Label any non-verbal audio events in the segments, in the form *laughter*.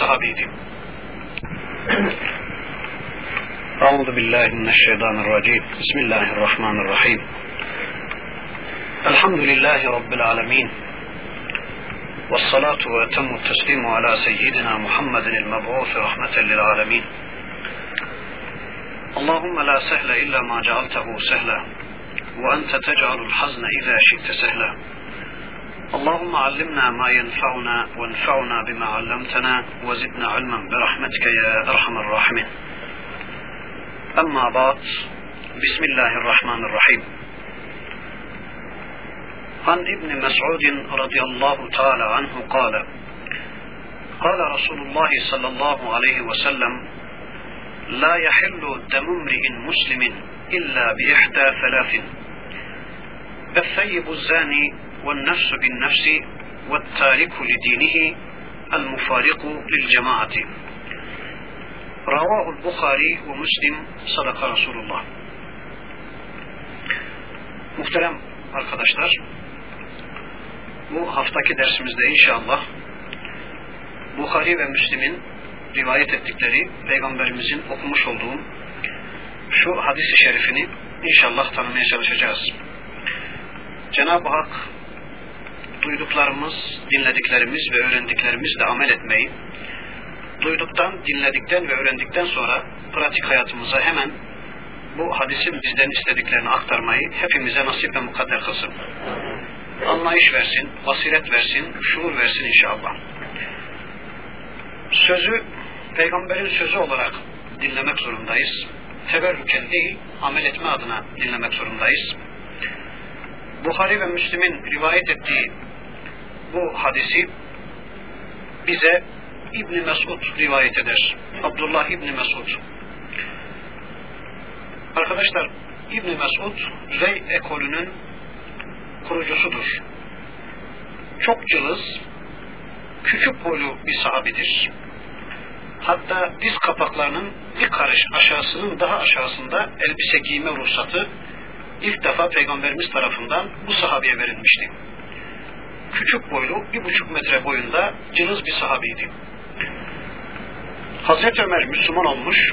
صحابي دي. أعوذ بالله من الشيطان الرجيم. بسم الله الرحمن الرحيم. الحمد لله رب العالمين. والصلاة وأتم التسليم على سيدنا محمد المبعوث رحمة للعالمين. اللهم لا سهل إلا ما جعلته سهلا وأنت تجعل الحزن إذا شئت سهلا. اللهم علمنا ما ينفعنا وانفعنا بما علمتنا وزدنا علما برحمتك يا أرحم الراحمين. أما بعد بسم الله الرحمن الرحيم. عن ابن مسعود رضي الله تعالى عنه قال قال رسول الله صلى الله عليه وسلم لا يحل دم امرئ مسلم إلا بإحدى ثلاث. الثيب الزاني والنفس بالنفس والتارك لدينه المفارق للجماعة رواه البخاري ومسلم صدق رسول الله Muhterem arkadaşlar, bu haftaki dersimizde inşallah Bukhari ve Müslim'in rivayet ettikleri Peygamberimizin okumuş olduğu şu hadis-i şerifini inşallah tanımaya çalışacağız. Cenab-ı Hak duyduklarımız, dinlediklerimiz ve öğrendiklerimizle amel etmeyi, duyduktan, dinledikten ve öğrendikten sonra pratik hayatımıza hemen bu hadisin bizden istediklerini aktarmayı hepimize nasip ve mukadder kılsın. Anlayış versin, basiret versin, şuur versin inşallah. Sözü peygamberin sözü olarak dinlemek zorundayız. Teberrüken değil, amel etme adına dinlemek zorundayız. Bukhari ve Müslim'in rivayet ettiği bu hadisi bize İbni Mesud rivayet eder. Abdullah İbni Mesud. Arkadaşlar İbni Mesud Rey ekolünün kurucusudur. Çok cılız, küçük boylu bir sahabidir. Hatta diz kapaklarının bir karış aşağısının daha aşağısında elbise giyme ruhsatı ilk defa Peygamberimiz tarafından bu sahabeye verilmişti. Küçük boylu, bir buçuk metre boyunda cılız bir sahabiydi. Hazreti Ömer Müslüman olmuş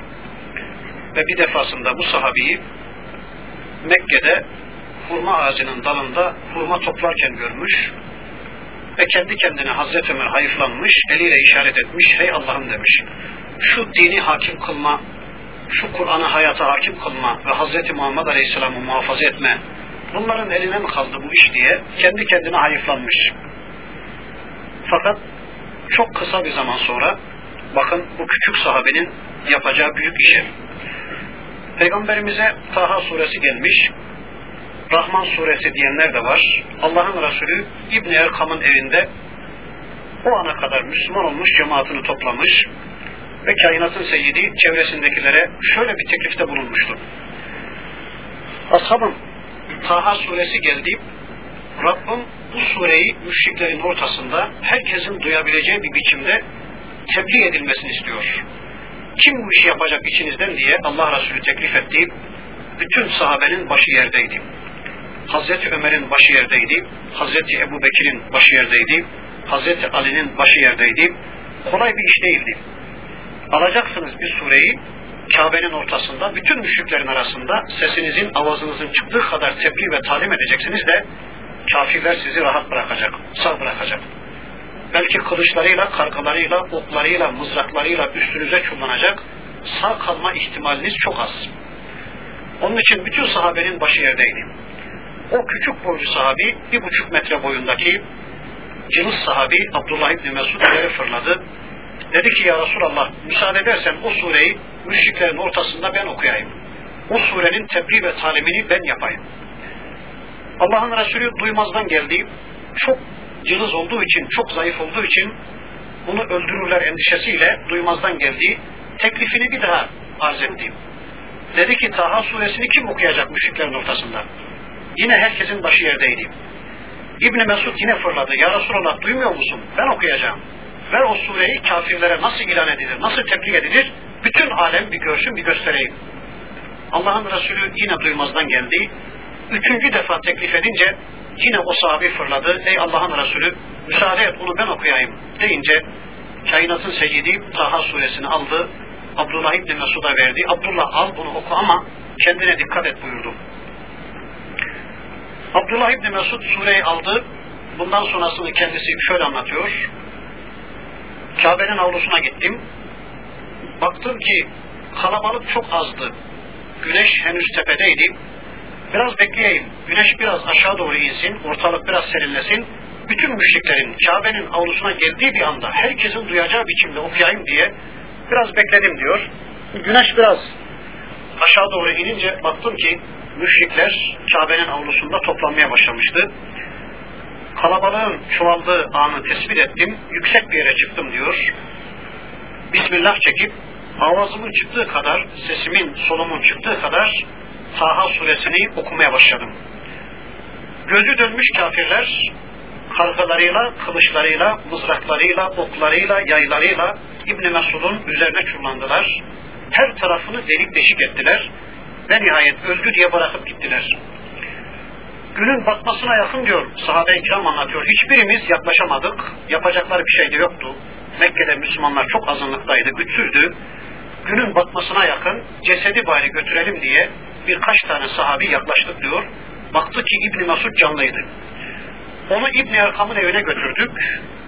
ve bir defasında bu sahabeyi Mekke'de hurma ağacının dalında hurma toplarken görmüş ve kendi kendine Hazreti Ömer hayıflanmış, eliyle işaret etmiş, hey Allah'ım demiş. Şu dini hakim kılma, şu Kur'an'ı hayata hakim kılma ve Hazreti Muhammed Aleyhisselam'ı muhafaza etme, bunların eline mi kaldı bu iş diye kendi kendine hayıflanmış. Fakat çok kısa bir zaman sonra bakın bu küçük sahabenin yapacağı büyük işi. Peygamberimize Taha suresi gelmiş, Rahman suresi diyenler de var. Allah'ın Resulü İbni Erkam'ın evinde o ana kadar Müslüman olmuş cemaatini toplamış ve kainatın seyyidi çevresindekilere şöyle bir teklifte bulunmuştur. Ashabım Taha suresi geldi. Rabbim bu sureyi müşriklerin ortasında herkesin duyabileceği bir biçimde tebliğ edilmesini istiyor. Kim bu işi yapacak içinizden diye Allah Resulü teklif etti. Bütün sahabenin başı yerdeydi. Hazreti Ömer'in başı yerdeydi. Hazreti Ebu Bekir'in başı yerdeydi. Hazreti Ali'nin başı yerdeydi. Kolay bir iş değildi. Alacaksınız bir sureyi Kabe'nin ortasında bütün müşriklerin arasında sesinizin avazınızın çıktığı kadar tebliğ ve talim edeceksiniz de kafirler sizi rahat bırakacak, sağ bırakacak. Belki kılıçlarıyla, kargalarıyla, oklarıyla, mızraklarıyla üstünüze çullanacak, sağ kalma ihtimaliniz çok az. Onun için bütün sahabenin başı yerdeydi. O küçük boylu sahabi, bir buçuk metre boyundaki cılız sahabi Abdullah İbni Mesud ileri fırladı. Dedi ki ya Resulallah müsaade edersen o sureyi müşriklerin ortasında ben okuyayım. O surenin tebliğ ve talimini ben yapayım. Allah'ın Resulü duymazdan geldi. Çok cılız olduğu için, çok zayıf olduğu için bunu öldürürler endişesiyle duymazdan geldi. Teklifini bir daha arz etti. Dedi ki Taha suresini kim okuyacak müşriklerin ortasında? Yine herkesin başı yerdeydi. İbni Mesud yine fırladı. Ya Resulallah duymuyor musun? Ben okuyacağım. Ver o sureyi kafirlere nasıl ilan edilir, nasıl tebliğ edilir? Bütün alem bir görsün, bir göstereyim. Allah'ın Resulü yine duymazdan geldi. Üçüncü defa teklif edince yine o sahabi fırladı. Ey Allah'ın Resulü müsaade et onu ben okuyayım deyince kainatın seyyidi Taha suresini aldı. Abdullah İbni Mesud'a verdi. Abdullah al bunu oku ama kendine dikkat et buyurdu. Abdullah İbni Mesud sureyi aldı. Bundan sonrasını kendisi şöyle anlatıyor. Kabe'nin avlusuna gittim. Baktım ki kalabalık çok azdı. Güneş henüz tepedeydi. Biraz bekleyeyim. Güneş biraz aşağı doğru insin. Ortalık biraz serinlesin. Bütün müşriklerin Kabe'nin avlusuna geldiği bir anda herkesin duyacağı biçimde okuyayım diye biraz bekledim diyor. Güneş biraz aşağı doğru inince baktım ki müşrikler Kabe'nin avlusunda toplanmaya başlamıştı. Kalabalığın çoğaldığı anı tespit ettim. Yüksek bir yere çıktım diyor. Bismillah çekip avazımın çıktığı kadar, sesimin, solumun çıktığı kadar Taha suresini okumaya başladım. Gözü dönmüş kafirler kargalarıyla, kılıçlarıyla, mızraklarıyla, oklarıyla, yaylarıyla İbn Mesud'un üzerine çullandılar. Her tarafını delik deşik ettiler ve nihayet öldü diye bırakıp gittiler. Günün batmasına yakın diyor sahabe-i kiram anlatıyor. Hiçbirimiz yaklaşamadık. Yapacakları bir şey de yoktu. Mekke'de Müslümanlar çok azınlıktaydı, güçsüzdü. Günün batmasına yakın cesedi bari götürelim diye birkaç tane sahabi yaklaştık diyor. Baktı ki İbni Mesud canlıydı. Onu İbni Erkam'ın evine götürdük.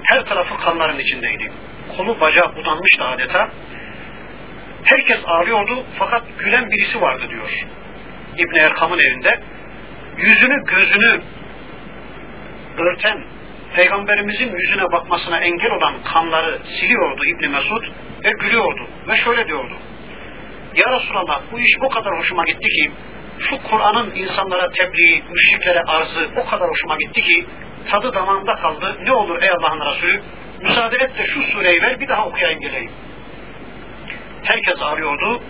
Her tarafı kanların içindeydi. Kolu bacağı budanmıştı adeta. Herkes ağlıyordu fakat gülen birisi vardı diyor. İbni Erkam'ın evinde. Yüzünü gözünü örten, Peygamberimizin yüzüne bakmasına engel olan kanları siliyordu İbni Mesud ve gülüyordu. Ve şöyle diyordu. Ya Resulallah bu iş o kadar hoşuma gitti ki şu Kur'an'ın insanlara tebliği, müşriklere arzı o kadar hoşuma gitti ki tadı damağımda kaldı. Ne olur ey Allah'ın Resulü müsaade et de şu sureyi ver bir daha okuyayım geleyim. Herkes ağlıyordu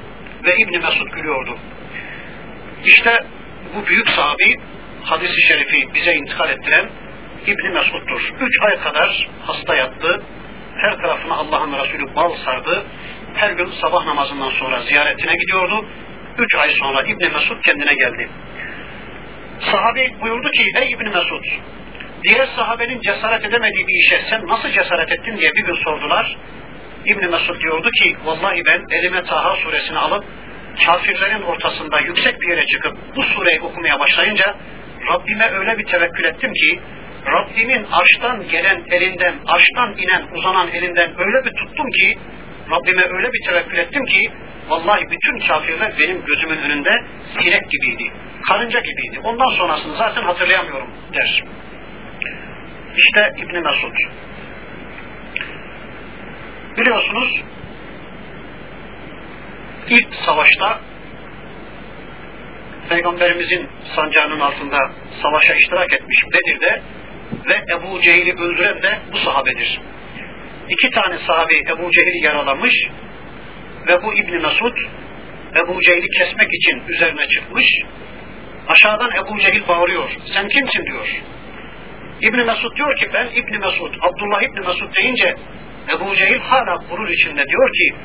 ve İbni Mesud gülüyordu. İşte bu büyük sahabi hadisi şerifi bize intikal ettiren İbni Mesud'dur. Üç ay kadar hasta yattı. Her tarafına Allah'ın Resulü bal sardı. Her gün sabah namazından sonra ziyaretine gidiyordu. Üç ay sonra İbni Mesud kendine geldi. Sahabe buyurdu ki ey İbni Mesud diğer sahabenin cesaret edemediği bir işe sen nasıl cesaret ettin diye bir gün sordular. İbni Mesud diyordu ki vallahi ben elime Taha suresini alıp kafirlerin ortasında yüksek bir yere çıkıp bu sureyi okumaya başlayınca Rabbime öyle bir tevekkül ettim ki Rabbimin arştan gelen elinden, arştan inen, uzanan elinden öyle bir tuttum ki Rabbime öyle bir tevekkül ettim ki vallahi bütün kafirler benim gözümün önünde sirek gibiydi. Karınca gibiydi. Ondan sonrasını zaten hatırlayamıyorum der. İşte İbni Mesud. Biliyorsunuz ilk savaşta Peygamberimizin sancağının altında savaşa iştirak etmiş Bedir'de ve Ebu Cehil'i öldüren de bu sahabedir. İki tane sahabe Ebu Cehil'i yaralamış ve bu İbni Mesud Ebu Cehil'i kesmek için üzerine çıkmış. Aşağıdan Ebu Cehil bağırıyor. Sen kimsin diyor. İbni Mesud diyor ki ben İbni Mesud, Abdullah İbni Mesud deyince Ebu Cehil hala gurur içinde diyor ki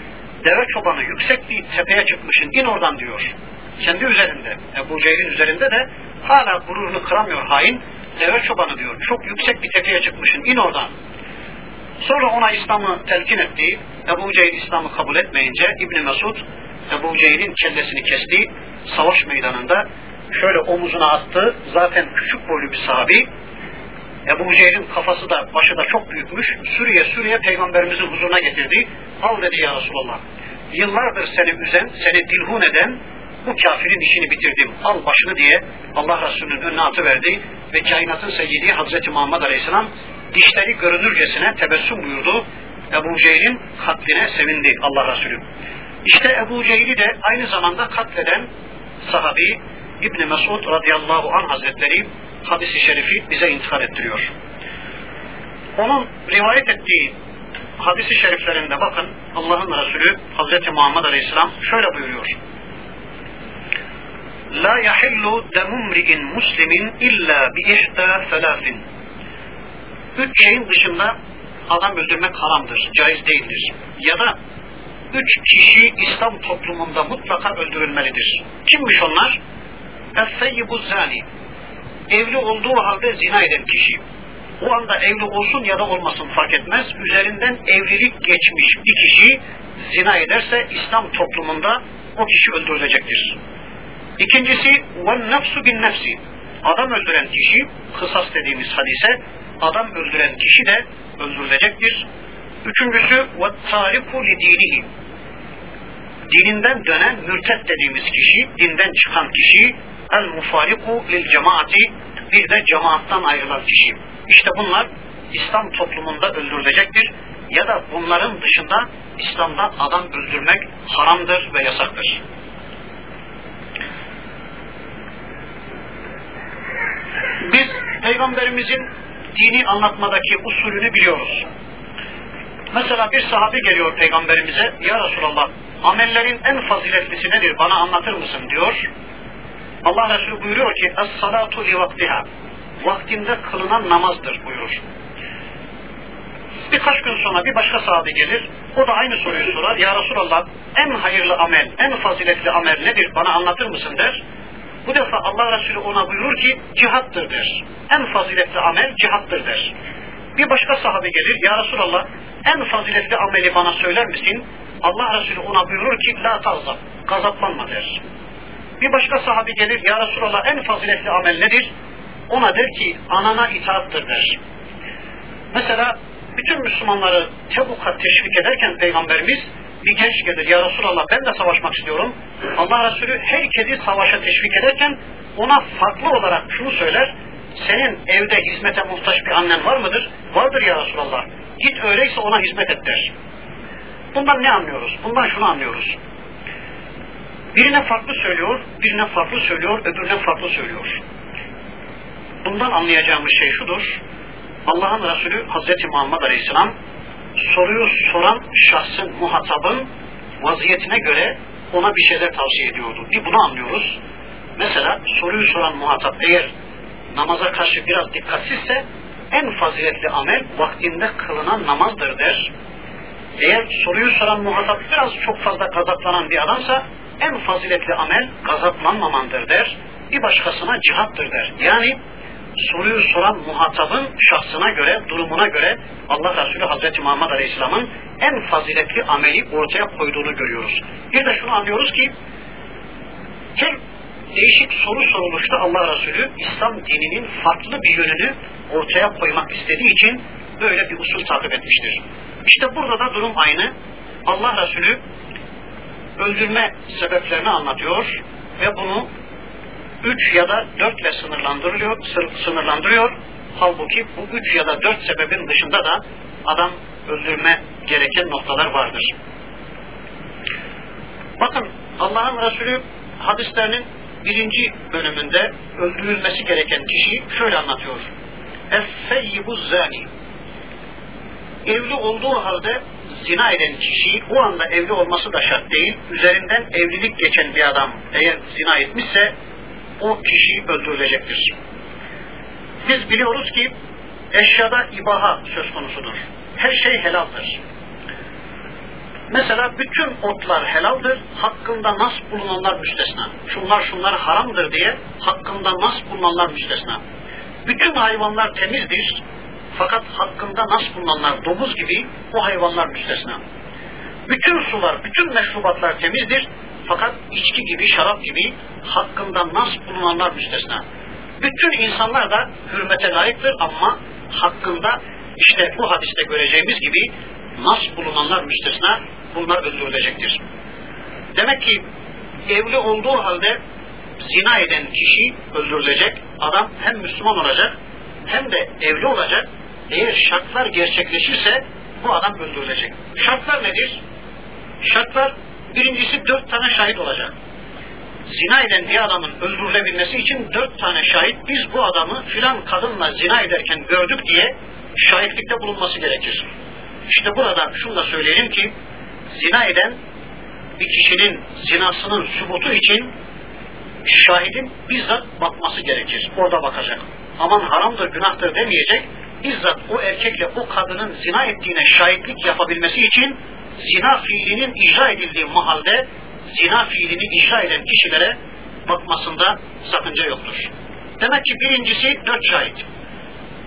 deve çobanı yüksek bir tepeye çıkmışın in oradan diyor. Kendi üzerinde, Ebu Cehil'in üzerinde de hala gururunu kıramıyor hain. Deve çobanı diyor. Çok yüksek bir tepeye çıkmışın in oradan. Sonra ona İslam'ı telkin etti. Ebu Cehil İslam'ı kabul etmeyince İbni Mesud Ebu Cehil'in kellesini kesti. Savaş meydanında şöyle omuzuna attı. Zaten küçük boylu bir sahabi. Ebu Cehil'in kafası da başı da çok büyükmüş. Sürüye sürüye peygamberimizin huzuruna getirdi. Al dedi ya Resulallah. Yıllardır seni üzen, seni dilhun eden bu kafirin işini bitirdim. Al başını diye Allah Resulü'nün önüne atıverdi ve kainatın seyyidi Hazreti Muhammed Aleyhisselam dişleri görünürcesine tebessüm buyurdu. Ebu Cehil'in katline sevindi Allah Resulü. İşte Ebu Cehil'i de aynı zamanda katleden sahabi İbni Mesud radıyallahu anh hazretleri hadisi şerifi bize intikal ettiriyor. Onun rivayet ettiği hadisi şeriflerinde bakın Allah'ın Resulü Hazreti Muhammed Aleyhisselam şöyle buyuruyor. La yahillu demumri'in muslimin illa bi felafin. Üç şeyin dışında adam öldürmek haramdır, caiz değildir. Ya da üç kişi İslam toplumunda mutlaka öldürülmelidir. Kimmiş onlar? Es-seyyibu zani. Evli olduğu halde zina eden kişi. O anda evli olsun ya da olmasın fark etmez. Üzerinden evlilik geçmiş bir kişi zina ederse İslam toplumunda o kişi öldürülecektir. İkincisi bin nefsi. Adam öldüren kişi kısas dediğimiz hadise adam öldüren kişi de öldürülecektir. Üçüncüsü li dinihi. Dininden dönen mürtet dediğimiz kişi, dinden çıkan kişi el mufariku lil cemaati bir de cemaattan ayrılan kişi. İşte bunlar İslam toplumunda öldürülecektir ya da bunların dışında İslam'da adam öldürmek haramdır ve yasaktır. Biz Peygamberimizin dini anlatmadaki usulünü biliyoruz. Mesela bir sahabe geliyor Peygamberimize, Ya Resulallah amellerin en faziletlisi nedir bana anlatır mısın diyor. Allah Resulü buyuruyor ki Es-salatu li vaktiha vaktinde kılınan namazdır buyurur. Birkaç gün sonra bir başka sahabe gelir, o da aynı soruyu sorar. Ya Resulallah en hayırlı amel, en faziletli amel nedir bana anlatır mısın der. Bu defa Allah Resulü ona buyurur ki cihattır der. En faziletli amel cihattır der. Bir başka sahabe gelir, Ya Resulallah en faziletli ameli bana söyler misin? Allah Resulü ona buyurur ki la tazap, gazaplanma der. Bir başka sahabe gelir, Ya Resulallah en faziletli amel nedir? Ona der ki anana itaattır der. Mesela bütün Müslümanları Tebuk'a teşvik ederken Peygamberimiz bir genç gelir ya Resulallah ben de savaşmak istiyorum. Allah Resulü herkesi savaşa teşvik ederken ona farklı olarak şunu söyler. Senin evde hizmete muhtaç bir annen var mıdır? Vardır ya Resulallah. Git öyleyse ona hizmet et der. Bundan ne anlıyoruz? Bundan şunu anlıyoruz. Birine farklı söylüyor, birine farklı söylüyor, öbürüne farklı söylüyor. Bundan anlayacağımız şey şudur. Allah'ın Resulü Hazreti Muhammed Aleyhisselam soruyu soran şahsın, muhatabın vaziyetine göre ona bir şeyler tavsiye ediyordu. Bir bunu anlıyoruz. Mesela soruyu soran muhatap eğer namaza karşı biraz dikkatsizse en faziletli amel vaktinde kılınan namazdır der. Eğer soruyu soran muhatap biraz çok fazla gazaplanan bir adamsa en faziletli amel gazaplanmamandır der. Bir başkasına cihattır der. Yani soruyu soran muhatabın şahsına göre, durumuna göre Allah Resulü Hazreti Muhammed Aleyhisselam'ın en faziletli ameli ortaya koyduğunu görüyoruz. Bir de şunu anlıyoruz ki her değişik soru soruluşta Allah Resulü İslam dininin farklı bir yönünü ortaya koymak istediği için böyle bir usul takip etmiştir. İşte burada da durum aynı. Allah Resulü öldürme sebeplerini anlatıyor ve bunu üç ya da dörtle sınırlandırılıyor, sınırlandırıyor. Halbuki bu üç ya da dört sebebin dışında da adam öldürme gereken noktalar vardır. Bakın Allah'ın Resulü hadislerinin birinci bölümünde öldürülmesi gereken kişiyi şöyle anlatıyor. Es-seyyibu zani. Evli olduğu halde zina eden kişi o anda evli olması da şart değil. Üzerinden evlilik geçen bir adam eğer zina etmişse o kişi öldürülecektir. Biz biliyoruz ki eşyada ibaha söz konusudur. Her şey helaldir. Mesela bütün otlar helaldir, hakkında nas bulunanlar müstesna. Şunlar şunlar haramdır diye hakkında nas bulunanlar müstesna. Bütün hayvanlar temizdir, fakat hakkında nas bulunanlar domuz gibi o hayvanlar müstesna. Bütün sular, bütün meşrubatlar temizdir, fakat içki gibi, şarap gibi hakkında nas bulunanlar müstesna. Bütün insanlar da hürmete layıktır ama hakkında işte bu hadiste göreceğimiz gibi nas bulunanlar müstesna bunlar öldürülecektir. Demek ki evli olduğu halde zina eden kişi öldürülecek. Adam hem Müslüman olacak hem de evli olacak. Eğer şartlar gerçekleşirse bu adam öldürülecek. Şartlar nedir? Şartlar Birincisi dört tane şahit olacak. Zina eden bir adamın öldürülebilmesi için dört tane şahit biz bu adamı filan kadınla zina ederken gördük diye şahitlikte bulunması gerekir. İşte burada şunu da söyleyelim ki zina eden bir kişinin zinasının sübutu için şahidin bizzat bakması gerekir. Orada bakacak. Aman haramdır, günahtır demeyecek. Bizzat o erkekle o kadının zina ettiğine şahitlik yapabilmesi için zina fiilinin icra edildiği mahalde zina fiilini icra eden kişilere bakmasında sakınca yoktur. Demek ki birincisi dört şahit.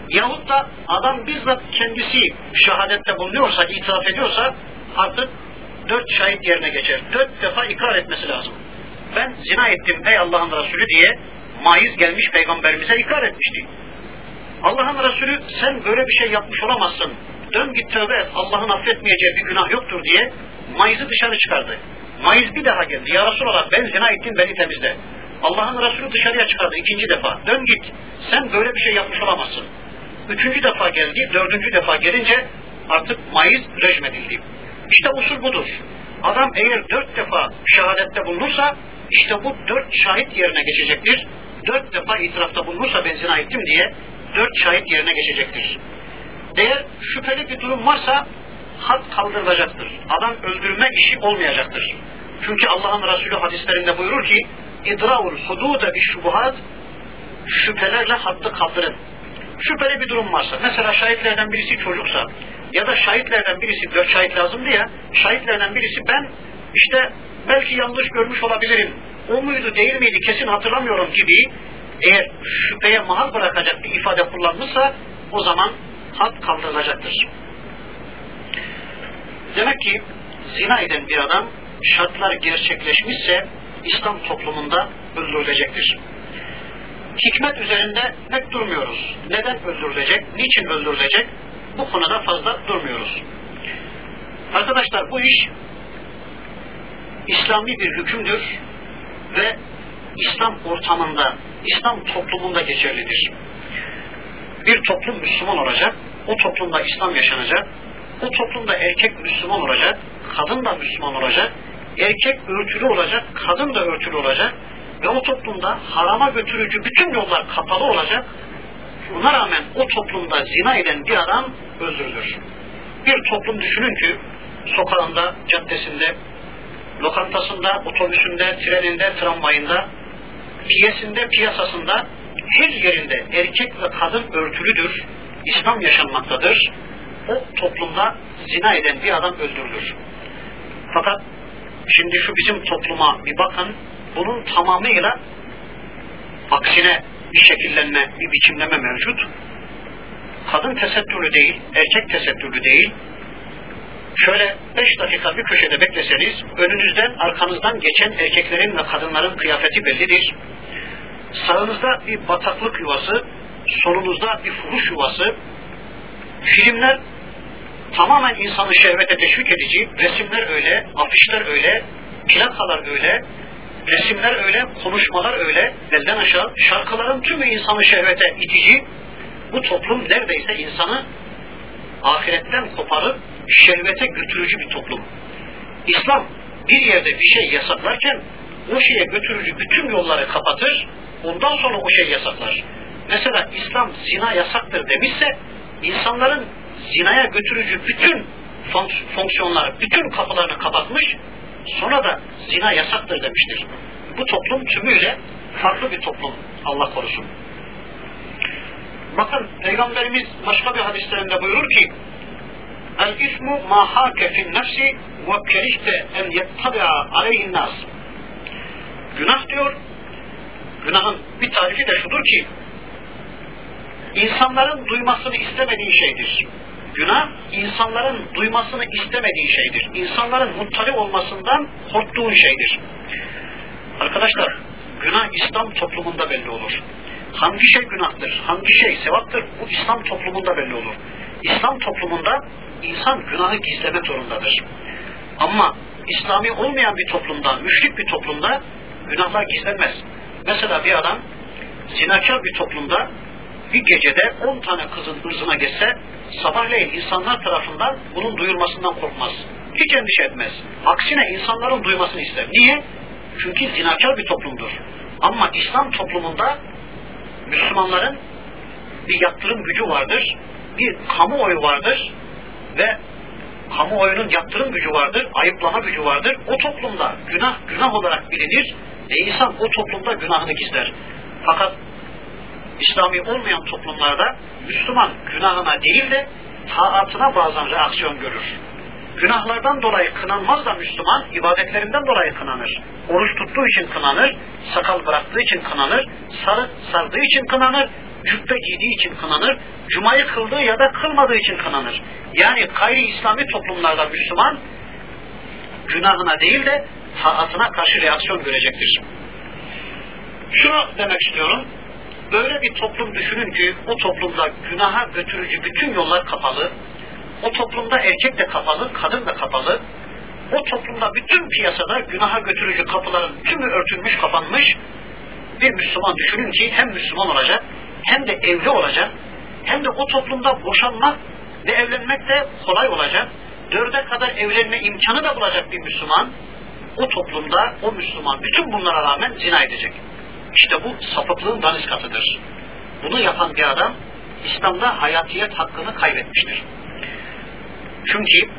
Yahut da adam bizzat kendisi şehadette bulunuyorsa, itiraf ediyorsa artık dört şahit yerine geçer. Dört defa ikrar etmesi lazım. Ben zina ettim ey Allah'ın Resulü diye maiz gelmiş peygamberimize ikrar etmişti. Allah'ın Resulü sen böyle bir şey yapmış olamazsın. Dön git tövbe et Allah'ın affetmeyeceği bir günah yoktur diye maizi dışarı çıkardı. Maiz bir daha geldi. Ya Resulallah ben zina ettim beni temizle. Allah'ın Resulü dışarıya çıkardı ikinci defa. Dön git. Sen böyle bir şey yapmış olamazsın. Üçüncü defa geldi. Dördüncü defa gelince artık maiz rejim edildi. İşte usul budur. Adam eğer dört defa şehadette bulunursa işte bu dört şahit yerine geçecektir. Dört defa itirafta bulunursa ben zina ettim diye dört şahit yerine geçecektir. Eğer şüpheli bir durum varsa had kaldırılacaktır. Adam öldürme işi olmayacaktır. Çünkü Allah'ın Resulü hadislerinde buyurur ki idra'ul hududa bir şubuhat şüphelerle haddi kaldırın. Şüpheli bir durum varsa, mesela şahitlerden birisi çocuksa ya da şahitlerden birisi, dört şahit lazım diye, şahitlerden birisi ben işte belki yanlış görmüş olabilirim, o muydu değil miydi kesin hatırlamıyorum gibi eğer şüpheye mahal bırakacak bir ifade kullanmışsa o zaman had kaldırılacaktır. Demek ki zina eden bir adam şartlar gerçekleşmişse İslam toplumunda öldürülecektir. Hikmet üzerinde pek durmuyoruz. Neden öldürülecek, niçin öldürülecek bu konuda fazla durmuyoruz. Arkadaşlar bu iş İslami bir hükümdür ve İslam ortamında, İslam toplumunda geçerlidir. Bir toplum Müslüman olacak, o toplumda İslam yaşanacak, o toplumda erkek Müslüman olacak, kadın da Müslüman olacak, erkek örtülü olacak, kadın da örtülü olacak ve o toplumda harama götürücü bütün yollar kapalı olacak. Buna rağmen o toplumda zina eden bir adam öldürülür. Bir toplum düşünün ki sokağında, caddesinde, lokantasında, otobüsünde, treninde, tramvayında, piyesinde, piyasasında her yerinde erkek ve kadın örtülüdür. İslam yaşanmaktadır. O toplumda zina eden bir adam öldürülür. Fakat şimdi şu bizim topluma bir bakın, bunun tamamıyla aksine bir şekillenme, bir biçimleme mevcut. Kadın tesettürlü değil, erkek tesettürlü değil. Şöyle beş dakika bir köşede bekleseniz, önünüzden, arkanızdan geçen erkeklerin ve kadınların kıyafeti bellidir. Sağınızda bir bataklık yuvası, solunuzda bir fuhuş yuvası. Filmler tamamen insanı şehvete teşvik edici, resimler öyle, afişler öyle, plakalar öyle, resimler öyle, konuşmalar öyle, belden aşağı, şarkıların tümü insanı şehvete itici, bu toplum neredeyse insanı ahiretten koparıp şehvete götürücü bir toplum. İslam bir yerde bir şey yasaklarken o şeye götürücü bütün yolları kapatır, ondan sonra o şey yasaklar. Mesela İslam zina yasaktır demişse insanların zinaya götürücü bütün fonksiyonları, bütün kapılarını kapatmış, sonra da zina yasaktır demiştir. Bu toplum tümüyle farklı bir toplum. Allah korusun. Bakın Peygamberimiz başka bir hadislerinde buyurur ki El ismu ma hake fin nefsi ve kerihte en yettabi'a aleyhin. Günah diyor, günahın bir tarifi de şudur ki insanların duymasını istemediği şeydir. Günah insanların duymasını istemediği şeydir. İnsanların muttali olmasından korktuğu şeydir. Arkadaşlar günah İslam toplumunda belli olur. Hangi şey günahtır, hangi şey sevaptır bu İslam toplumunda belli olur. İslam toplumunda insan günahı gizlemek zorundadır. Ama İslami olmayan bir toplumda, müşrik bir toplumda günahlar gizlenmez. Mesela bir adam zinakar bir toplumda bir gecede on tane kızın ırzına geçse sabahleyin insanlar tarafından bunun duyulmasından korkmaz. Hiç endişe etmez. Aksine insanların duymasını ister. Niye? Çünkü zinakar bir toplumdur. Ama İslam toplumunda Müslümanların bir yaptırım gücü vardır, bir kamuoyu vardır ve kamuoyunun yaptırım gücü vardır, ayıplama gücü vardır. O toplumda günah günah olarak bilinir ve insan o toplumda günahını gizler. Fakat İslami olmayan toplumlarda Müslüman günahına değil de taatına bazen reaksiyon görür. Günahlardan dolayı kınanmaz da Müslüman, ibadetlerinden dolayı kınanır. Oruç tuttuğu için kınanır, sakal bıraktığı için kınanır, sarı sardığı için kınanır, cübbe giydiği için kınanır, cumayı kıldığı ya da kılmadığı için kınanır. Yani gayri İslami toplumlarda Müslüman günahına değil de taatına karşı reaksiyon görecektir. Şunu demek istiyorum, böyle bir toplum düşünün ki o toplumda günaha götürücü bütün yollar kapalı, o toplumda erkek de kapalı, kadın da kapalı, o toplumda bütün piyasada günaha götürücü kapıların tümü örtülmüş, kapanmış, bir Müslüman düşünün ki hem Müslüman olacak, hem de evli olacak, hem de o toplumda boşanmak ve evlenmek de kolay olacak, dörde kadar evlenme imkanı da bulacak bir Müslüman, o toplumda o Müslüman bütün bunlara rağmen zina edecek. İşte bu sapıklığın daniskatıdır. Bunu yapan bir adam İslam'da hayatiyet hakkını kaybetmiştir. Çünkü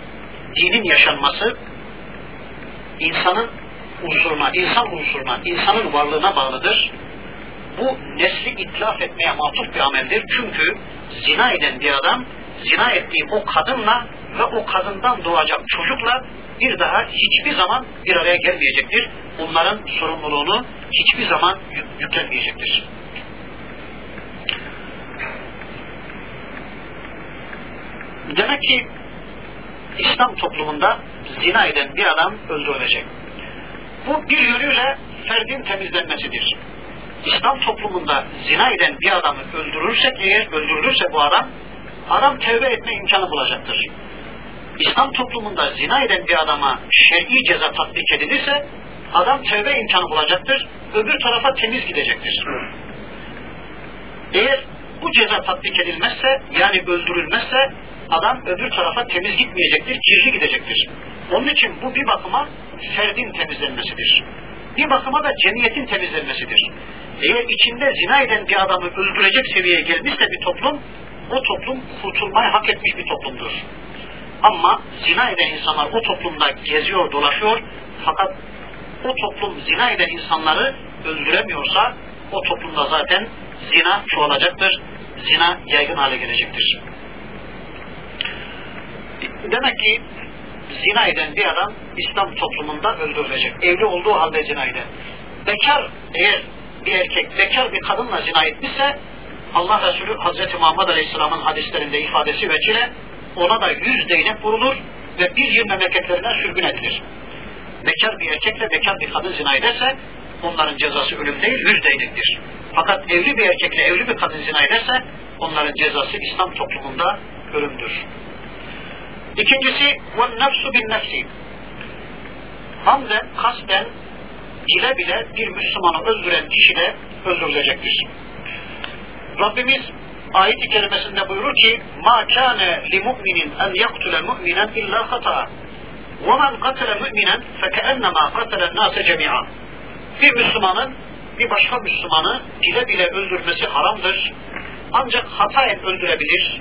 dinin yaşanması insanın unsuruna, insan unsuruna, insanın varlığına bağlıdır. Bu nesli itlaf etmeye matuf bir ameldir. Çünkü zina eden bir adam zina ettiği o kadınla ve o kadından doğacak çocukla bir daha hiçbir zaman bir araya gelmeyecektir. Onların sorumluluğunu hiçbir zaman yüklenmeyecektir. Demek ki İslam toplumunda zina eden bir adam öldürülecek. Bu bir yönüyle ferdin temizlenmesidir. İslam toplumunda zina eden bir adamı öldürürsek eğer öldürülürse bu adam adam tevbe etme imkanı bulacaktır. İslam toplumunda zina eden bir adama şer'i ceza tatbik edilirse adam tevbe imkanı bulacaktır. Öbür tarafa temiz gidecektir. Eğer bu ceza tatbik edilmezse yani öldürülmezse adam öbür tarafa temiz gitmeyecektir, kirli gidecektir. Onun için bu bir bakıma ferdin temizlenmesidir. Bir bakıma da cemiyetin temizlenmesidir. Eğer içinde zina eden bir adamı öldürecek seviyeye gelmişse bir toplum, o toplum kurtulmayı hak etmiş bir toplumdur. Ama zina eden insanlar o toplumda geziyor, dolaşıyor. Fakat o toplum zina eden insanları öldüremiyorsa o toplumda zaten zina çoğalacaktır. Zina yaygın hale gelecektir. Demek ki zina eden bir adam İslam toplumunda öldürülecek. Evli olduğu halde zina eden. Bekar eğer bir erkek bekar bir kadınla zina etmişse Allah Resulü Hazreti Muhammed Aleyhisselam'ın hadislerinde ifadesi vekile ona da yüz değnek vurulur ve bir yıl memleketlerine sürgün edilir. Bekar bir erkekle bekar bir kadın zina ederse onların cezası ölüm değil yüz değnektir. Fakat evli bir erkekle evli bir kadın zina ederse onların cezası İslam toplumunda ölümdür. İkincisi nefsu bin nefsi. Hamle kasten bile bile bir Müslümanı öldüren kişi de öldürülecektir. Rabbimiz ayet-i kerimesinde buyurur ki li mu'minin en yaktule mu'minen illa hata'a ve men katile mu'minen fekeennemâ katelen nâse cemi'a bir Müslümanın bir başka Müslümanı bile bile öldürmesi haramdır. Ancak hataen öldürebilir.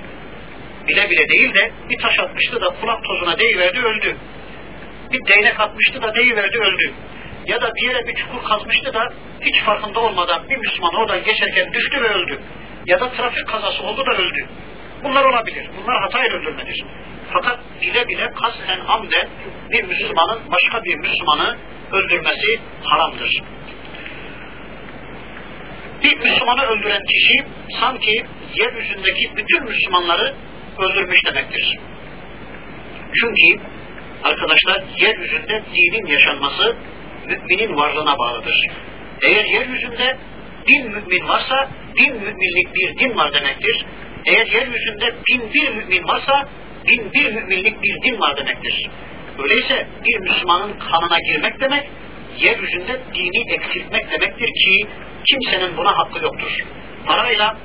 Bile bile değil de bir taş atmıştı da kulak tozuna deyiverdi öldü. Bir değnek atmıştı da deyiverdi öldü. Ya da bir yere bir çukur kazmıştı da hiç farkında olmadan bir Müslüman oradan geçerken düştü ve öldü ya da trafik kazası oldu da öldü. Bunlar olabilir. Bunlar hatayla öldürmedir. Fakat bile bile kasten amden bir Müslümanın başka bir Müslümanı öldürmesi haramdır. Bir Müslümanı öldüren kişi sanki yeryüzündeki bütün Müslümanları öldürmüş demektir. Çünkü arkadaşlar yeryüzünde dinin yaşanması müminin varlığına bağlıdır. Eğer yeryüzünde bin mümin varsa bin müminlik bir din var demektir. Eğer yeryüzünde bin bir mümin varsa bin bir müminlik bir din var demektir. Öyleyse bir Müslümanın kanına girmek demek, yeryüzünde dini eksiltmek demektir ki kimsenin buna hakkı yoktur. Parayla,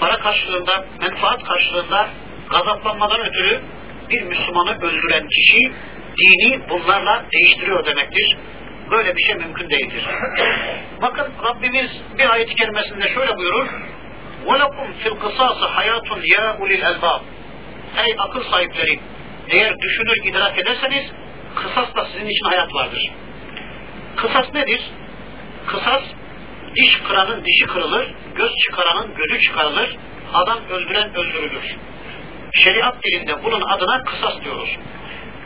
para karşılığında, menfaat karşılığında gazaplanmadan ötürü bir Müslümanı öldüren kişi dini bunlarla değiştiriyor demektir. Böyle bir şey mümkün değildir. Bakın Rabbimiz bir ayet-i kerimesinde şöyle buyurur. وَلَكُمْ فِي الْقِصَاصِ حَيَاتٌ يَا اُلِي الْاَلْبَابِ Ey akıl sahipleri! Eğer düşünür, idrak ederseniz kısas da sizin için hayat vardır. Kısas nedir? Kısas diş kıranın dişi kırılır, göz çıkaranın gözü çıkarılır, adam öldüren öldürülür. Şeriat dilinde bunun adına kısas diyoruz.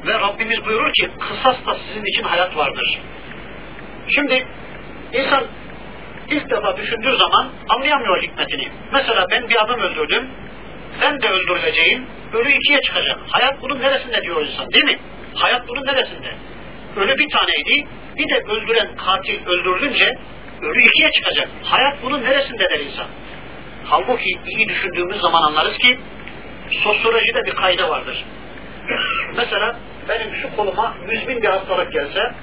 Ve Rabbimiz buyurur ki kısas da sizin için hayat vardır. Şimdi insan ilk defa düşündüğü zaman anlayamıyor hikmetini. Mesela ben bir adam öldürdüm, ben de öldürüleceğim, ölü ikiye çıkacak. Hayat bunun neresinde diyor insan değil mi? Hayat bunun neresinde? Ölü bir taneydi, bir de öldüren katil öldürülünce ölü ikiye çıkacak. Hayat bunun neresinde der insan? Halbuki iyi düşündüğümüz zaman anlarız ki sosyolojide bir kayda vardır. *clears throat* Mesela benim şu koluma müzmin bir hastalık gelse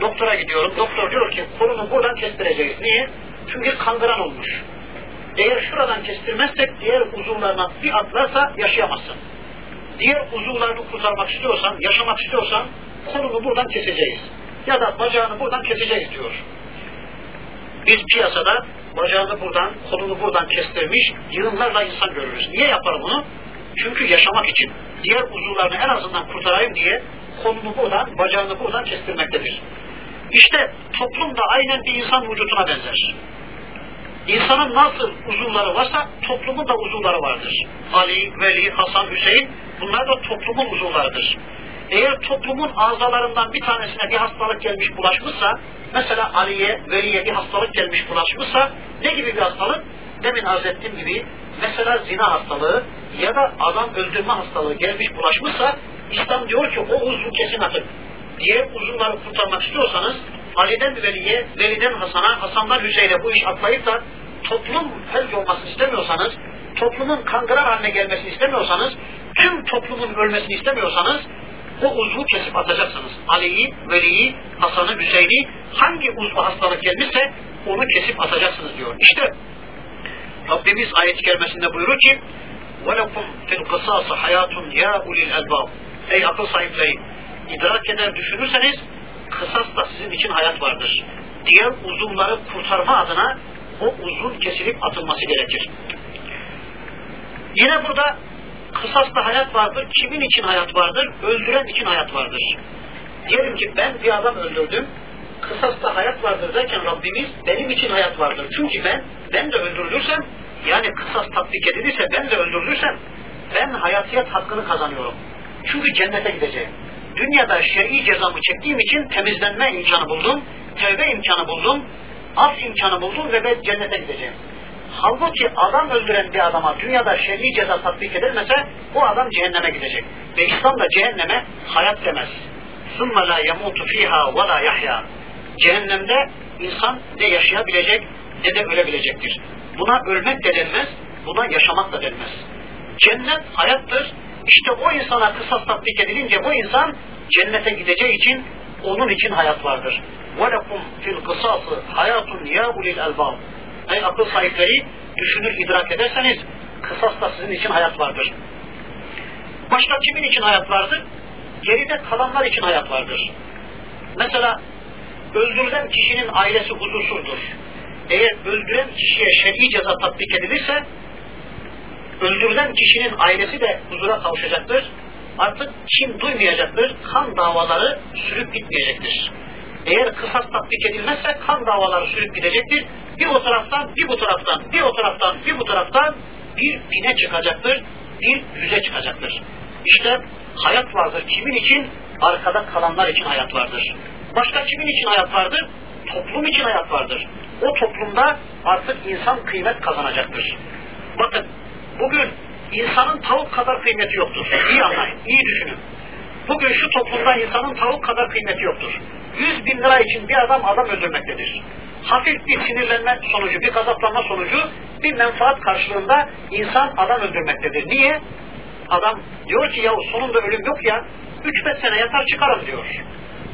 doktora gidiyorum. Doktor diyor ki kolunu buradan kestireceğiz. Niye? Çünkü kandıran olmuş. Eğer şuradan kestirmezsek diğer uzuvlarına bir atlarsa yaşayamazsın. Diğer uzuvlarını kurtarmak istiyorsan, yaşamak istiyorsan kolunu buradan keseceğiz. Ya da bacağını buradan keseceğiz diyor. Biz piyasada bacağını buradan, kolunu buradan kestirmiş yığınlarla insan görürüz. Niye yapar bunu? Çünkü yaşamak için. Diğer uzuvlarını en azından kurtarayım diye kolunu buradan, bacağını buradan kestirmektedir. İşte toplum da aynen bir insan vücuduna benzer. İnsanın nasıl uzuvları varsa toplumun da uzuvları vardır. Ali, Veli, Hasan, Hüseyin bunlar da toplumun uzuvlarıdır. Eğer toplumun azalarından bir tanesine bir hastalık gelmiş bulaşmışsa, mesela Ali'ye, Veli'ye bir hastalık gelmiş bulaşmışsa, ne gibi bir hastalık? Demin arz ettiğim gibi, mesela zina hastalığı ya da adam öldürme hastalığı gelmiş bulaşmışsa, İslam diyor ki o uzvu kesin atın. Diğer uzuvları kurtarmak istiyorsanız, Ali'den Veli'ye, Veli'den Hasan'a, Hasan'dan Hüseyin'e bu iş atlayıp da toplum felç olmasını istemiyorsanız, toplumun kandıran haline gelmesini istemiyorsanız, tüm toplumun ölmesini istemiyorsanız, o uzvu kesip atacaksınız. Ali'yi, Veli'yi, Hasan'ı, Hüseyin'i hangi uzvu hastalık gelmişse onu kesip atacaksınız diyor. İşte Rabbimiz ayet-i kerimesinde buyuruyor ki وَلَكُمْ فِي الْقِصَاصِ حَيَاتٌ يَا اُلِي الْاَلْبَابِ Ey akıl sahipleri idrak eder düşünürseniz kısas da sizin için hayat vardır. Diğer uzuvları kurtarma adına o uzun kesilip atılması gerekir. Yine burada kısasla hayat vardır. Kimin için hayat vardır? Öldüren için hayat vardır. Diyelim ki ben bir adam öldürdüm. Kısasla hayat vardır derken Rabbimiz benim için hayat vardır. Çünkü ben, ben de öldürülürsem yani kısas tatbik edilirse ben de öldürülürsem ben hayatiyet hakkını kazanıyorum. Çünkü cennete gideceğim. Dünyada şer'i cezamı çektiğim için temizlenme imkanı buldum, tevbe imkanı buldum, af imkanı buldum ve ben cennete gideceğim. Halbuki adam öldüren bir adama dünyada şer'i ceza tatbik edilmese bu adam cehenneme gidecek. Ve İslam da cehenneme hayat demez. ثُمَّ لَا يَمُوتُ ف۪يهَا وَلَا يَحْيَا Cehennemde insan ne yaşayabilecek ne de ölebilecektir. Buna ölmek de denmez, buna yaşamak da denmez. Cennet hayattır. İşte o insana kısas tatbik edilince bu insan cennete gideceği için onun için hayat vardır. وَلَكُمْ فِي الْقِصَاصِ حَيَاتٌ يَا اُلِي الْاَلْبَابِ Ey akıl sahipleri düşünür idrak ederseniz kısas da sizin için hayat vardır. Başka kimin için hayat vardır? Geride kalanlar için hayat vardır. Mesela öldürülen kişinin ailesi huzursuzdur. Eğer öldüren kişiye şer'i ceza tatbik edilirse öldürülen kişinin ailesi de huzura kavuşacaktır. Artık kim duymayacaktır, kan davaları sürüp gitmeyecektir. Eğer kısas tatbik edilmezse kan davaları sürüp gidecektir. Bir o taraftan, bir bu taraftan, bir o taraftan, bir bu taraftan bir bine çıkacaktır, bir yüze çıkacaktır. İşte hayat vardır. Kimin için? Arkada kalanlar için hayat vardır. Başka kimin için hayat vardır? Toplum için hayat vardır. O toplumda artık insan kıymet kazanacaktır. Bakın bugün insanın tavuk kadar kıymeti yoktur. İyi anlayın, iyi düşünün. Bugün şu toplumda insanın tavuk kadar kıymeti yoktur. 100 bin lira için bir adam adam öldürmektedir. Hafif bir sinirlenme sonucu, bir gazaplanma sonucu, bir menfaat karşılığında insan adam öldürmektedir. Niye? Adam diyor ki ya sonunda ölüm yok ya, 3-5 sene yatar çıkarım diyor.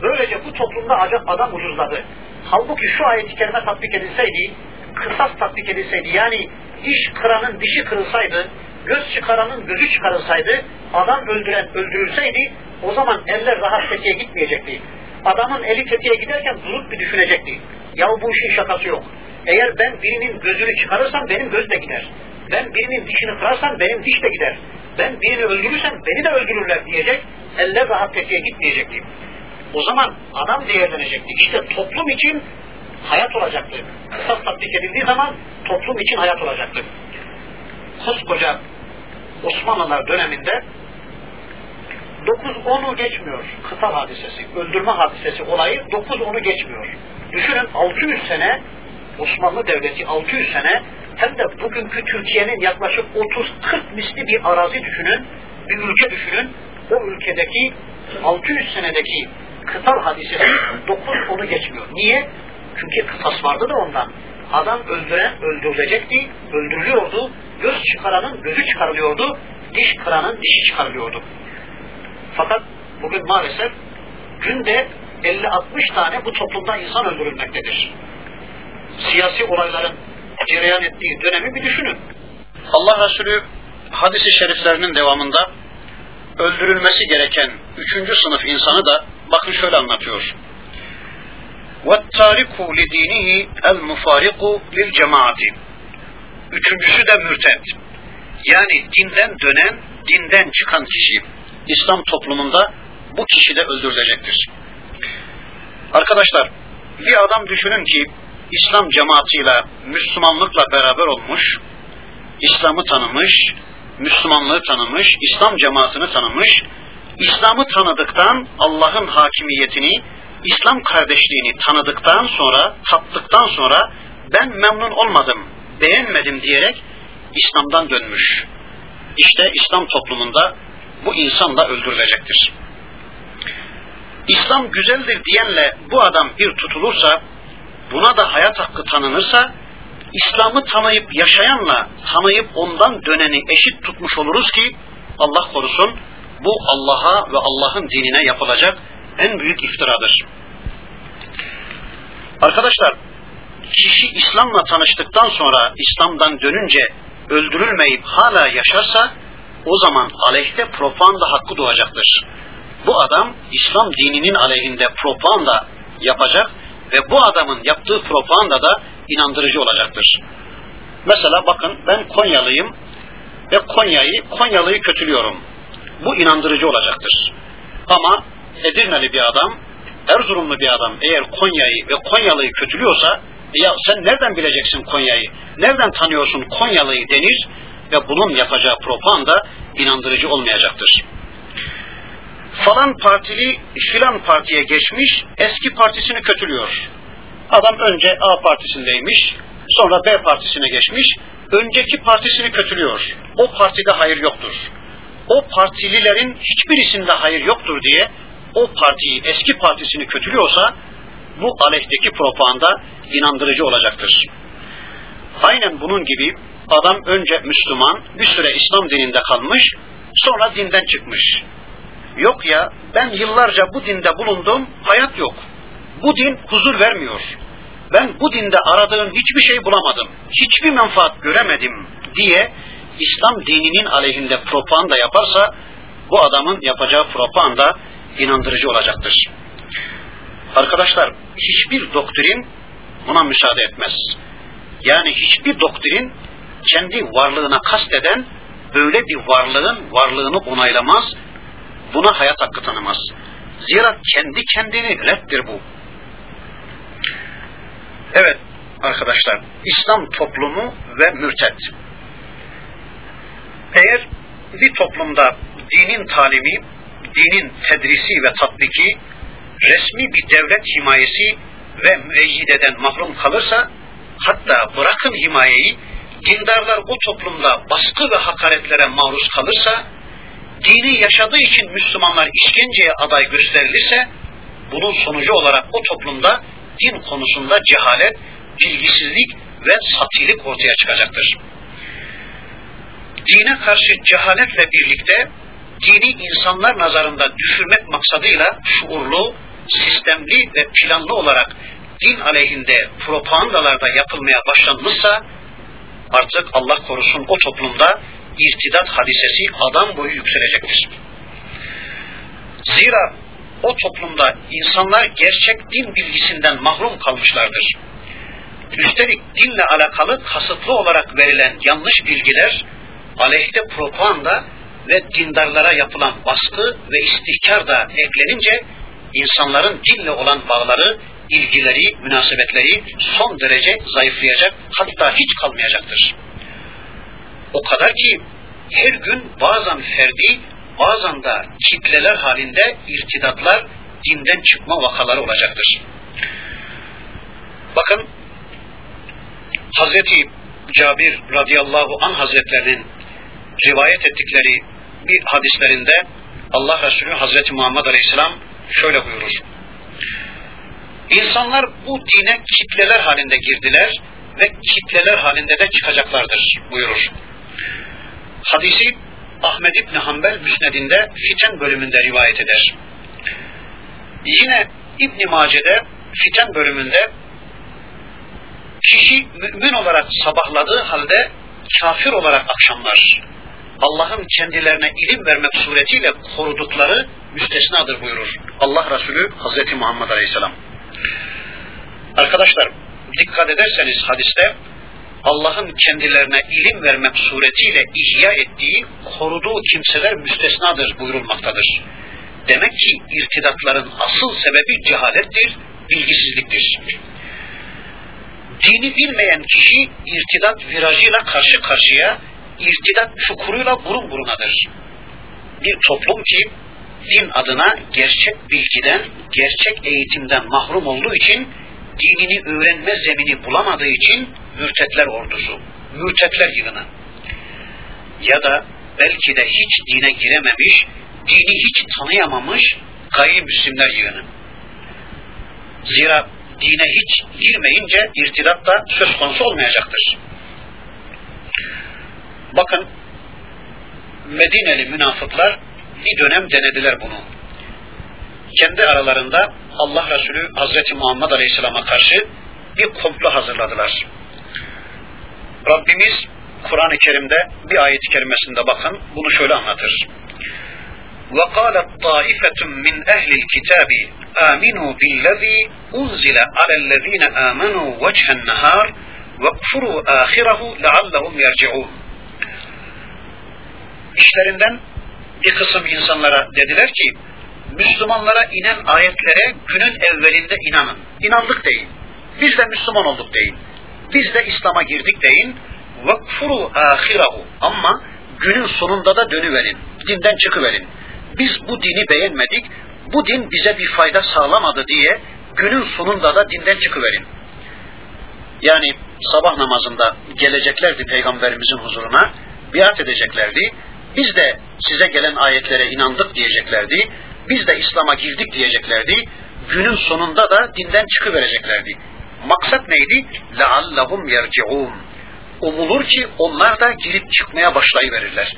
Böylece bu toplumda acaba adam ucuzladı. Halbuki şu ayet-i kerime tatbik edilseydi, kısas tatbik edilseydi, yani diş kıranın dişi kırılsaydı, göz çıkaranın gözü çıkarılsaydı, adam öldüren öldürülseydi, o zaman eller rahat tetiğe gitmeyecekti. Adamın eli tetiğe giderken durup bir düşünecekti. Ya bu işin şakası yok. Eğer ben birinin gözünü çıkarırsam benim göz de gider. Ben birinin dişini kırarsam benim diş de gider. Ben birini öldürürsem beni de öldürürler diyecek. Eller rahat tetiğe gitmeyecekti. O zaman adam değerlenecekti. İşte toplum için hayat olacaktı. Kısas tatbik edildiği zaman toplum için hayat olacaktı. Koskoca Osmanlılar döneminde 9-10'u geçmiyor kıtal hadisesi, öldürme hadisesi olayı 9-10'u geçmiyor. Düşünün 600 sene Osmanlı Devleti 600 sene hem de bugünkü Türkiye'nin yaklaşık 30-40 misli bir arazi düşünün, bir ülke düşünün. O ülkedeki 600 senedeki kıtal hadisesi 9 onu geçmiyor. Niye? Çünkü kıtas vardı da ondan. Adam öldüren öldürülecekti, öldürülüyordu. Göz çıkaranın gözü çıkarılıyordu, diş kıranın dişi çıkarılıyordu. Fakat bugün maalesef günde 50-60 tane bu toplumda insan öldürülmektedir. Siyasi olayların cereyan ettiği dönemi bir düşünün. Allah Resulü hadisi şeriflerinin devamında öldürülmesi gereken üçüncü sınıf insanı da bakın şöyle anlatıyor. وَالتَّارِكُ لِد۪ينِهِ الْمُفَارِقُ لِلْجَمَاعَةِ Üçüncüsü de mürted. Yani dinden dönen, dinden çıkan kişi. İslam toplumunda bu kişi de öldürülecektir. Arkadaşlar, bir adam düşünün ki İslam cemaatiyle, Müslümanlıkla beraber olmuş, İslam'ı tanımış, Müslümanlığı tanımış, İslam cemaatini tanımış, İslam'ı tanıdıktan Allah'ın hakimiyetini, İslam kardeşliğini tanıdıktan sonra, tattıktan sonra ben memnun olmadım, beğenmedim diyerek İslam'dan dönmüş. İşte İslam toplumunda bu insan da öldürülecektir. İslam güzeldir diyenle bu adam bir tutulursa, buna da hayat hakkı tanınırsa, İslam'ı tanıyıp yaşayanla tanıyıp ondan döneni eşit tutmuş oluruz ki, Allah korusun, bu Allah'a ve Allah'ın dinine yapılacak en büyük iftiradır. Arkadaşlar, kişi İslam'la tanıştıktan sonra İslam'dan dönünce öldürülmeyip hala yaşarsa o zaman aleyhte propaganda hakkı doğacaktır. Bu adam İslam dininin aleyhinde propaganda yapacak ve bu adamın yaptığı propaganda da inandırıcı olacaktır. Mesela bakın ben Konyalıyım ve Konya'yı, Konyalı'yı kötülüyorum. Bu inandırıcı olacaktır. Ama Edirneli bir adam, Erzurumlu bir adam eğer Konya'yı ve Konyalı'yı kötülüyorsa ya sen nereden bileceksin Konya'yı? Nereden tanıyorsun Konyalı'yı denir ve bunun yapacağı propaganda inandırıcı olmayacaktır. Falan partili filan partiye geçmiş, eski partisini kötülüyor. Adam önce A partisindeymiş, sonra B partisine geçmiş, önceki partisini kötülüyor. O partide hayır yoktur. O partililerin hiçbirisinde hayır yoktur diye o partiyi, eski partisini kötülüyorsa bu aleyhteki propaganda inandırıcı olacaktır. Aynen bunun gibi adam önce Müslüman, bir süre İslam dininde kalmış, sonra dinden çıkmış. Yok ya, ben yıllarca bu dinde bulundum, hayat yok. Bu din huzur vermiyor. Ben bu dinde aradığım hiçbir şey bulamadım, hiçbir menfaat göremedim diye İslam dininin aleyhinde propaganda yaparsa, bu adamın yapacağı propaganda inandırıcı olacaktır. Arkadaşlar, hiçbir doktrin buna müsaade etmez. Yani hiçbir doktrin kendi varlığına kasteden böyle bir varlığın varlığını onaylamaz, buna hayat hakkı tanımaz. Zira kendi kendini reddir bu. Evet arkadaşlar, İslam toplumu ve mürted. Eğer bir toplumda dinin talimi, dinin tedrisi ve tatbiki, resmi bir devlet himayesi ve müeyyideden mahrum kalırsa, hatta bırakın himayeyi, dindarlar o toplumda baskı ve hakaretlere maruz kalırsa, dini yaşadığı için Müslümanlar işkenceye aday gösterilirse, bunun sonucu olarak o toplumda din konusunda cehalet, bilgisizlik ve satilik ortaya çıkacaktır. Dine karşı cehaletle birlikte dini insanlar nazarında düşürmek maksadıyla şuurlu, sistemli ve planlı olarak din aleyhinde propagandalarda yapılmaya başlanmışsa artık Allah korusun o toplumda irtidat hadisesi adam boyu yükselecektir. Zira o toplumda insanlar gerçek din bilgisinden mahrum kalmışlardır. Üstelik dinle alakalı kasıtlı olarak verilen yanlış bilgiler aleyhte propaganda ve dindarlara yapılan baskı ve istihkar da eklenince insanların dinle olan bağları, ilgileri, münasebetleri son derece zayıflayacak hatta hiç kalmayacaktır. O kadar ki her gün bazen ferdi, bazen de kitleler halinde irtidatlar, dinden çıkma vakaları olacaktır. Bakın Hazreti Cabir radıyallahu an hazretlerinin rivayet ettikleri bir hadislerinde Allah Resulü Hazreti Muhammed Aleyhisselam şöyle buyurur. İnsanlar bu dine kitleler halinde girdiler ve kitleler halinde de çıkacaklardır buyurur. Hadisi Ahmed İbni Hanbel Müsned'inde Fiten bölümünde rivayet eder. Yine İbn Mace'de Fiten bölümünde kişi mümin olarak sabahladığı halde kafir olarak akşamlar Allah'ın kendilerine ilim vermek suretiyle korudukları müstesnadır buyurur. Allah Resulü Hazreti Muhammed Aleyhisselam. Arkadaşlar dikkat ederseniz hadiste Allah'ın kendilerine ilim vermek suretiyle ihya ettiği, koruduğu kimseler müstesnadır buyurulmaktadır. Demek ki irtidatların asıl sebebi cehalettir, bilgisizliktir. Dini bilmeyen kişi irtidat virajıyla karşı karşıya, irtidat çukuruyla burun burunadır. Bir toplum ki din adına gerçek bilgiden, gerçek eğitimden mahrum olduğu için dinini öğrenme zemini bulamadığı için mürtetler ordusu, mürtetler yığını ya da belki de hiç dine girememiş, dini hiç tanıyamamış gayrimüslimler yığını. Zira dine hiç girmeyince irtidat da söz konusu olmayacaktır. Bakın Medineli münafıklar bir dönem denediler bunu. Kendi aralarında Allah Resulü Hazreti Muhammed Aleyhisselam'a karşı bir komplo hazırladılar. Rabbimiz Kur'an-ı Kerim'de bir ayet-i kerimesinde bakın bunu şöyle anlatır. وَقَالَتْ طَائِفَةٌ مِّنْ أَهْلِ الْكِتَابِ آمِنُوا بِالَّذ۪ي أُنْزِلَ عَلَى الَّذ۪ينَ آمَنُوا وَجْهَ النَّهَارِ وَاكْفُرُوا آخِرَهُ لَعَلَّهُمْ يَرْجِعُونَ İşlerinden bir kısım insanlara dediler ki Müslümanlara inen ayetlere günün evvelinde inanın. İnandık deyin. Biz de Müslüman olduk deyin. Biz de İslam'a girdik deyin. Vakfuru ahirahu. Ama günün sonunda da dönüverin. Dinden çıkıverin. Biz bu dini beğenmedik. Bu din bize bir fayda sağlamadı diye günün sonunda da dinden çıkıverin. Yani sabah namazında geleceklerdi peygamberimizin huzuruna. Biat edeceklerdi Biz de size gelen ayetlere inandık diyeceklerdi. Biz de İslam'a girdik diyeceklerdi. Günün sonunda da dinden çıkıvereceklerdi. Maksat neydi? لَعَلَّهُمْ يَرْجِعُونَ Umulur ki onlar da girip çıkmaya başlayıverirler.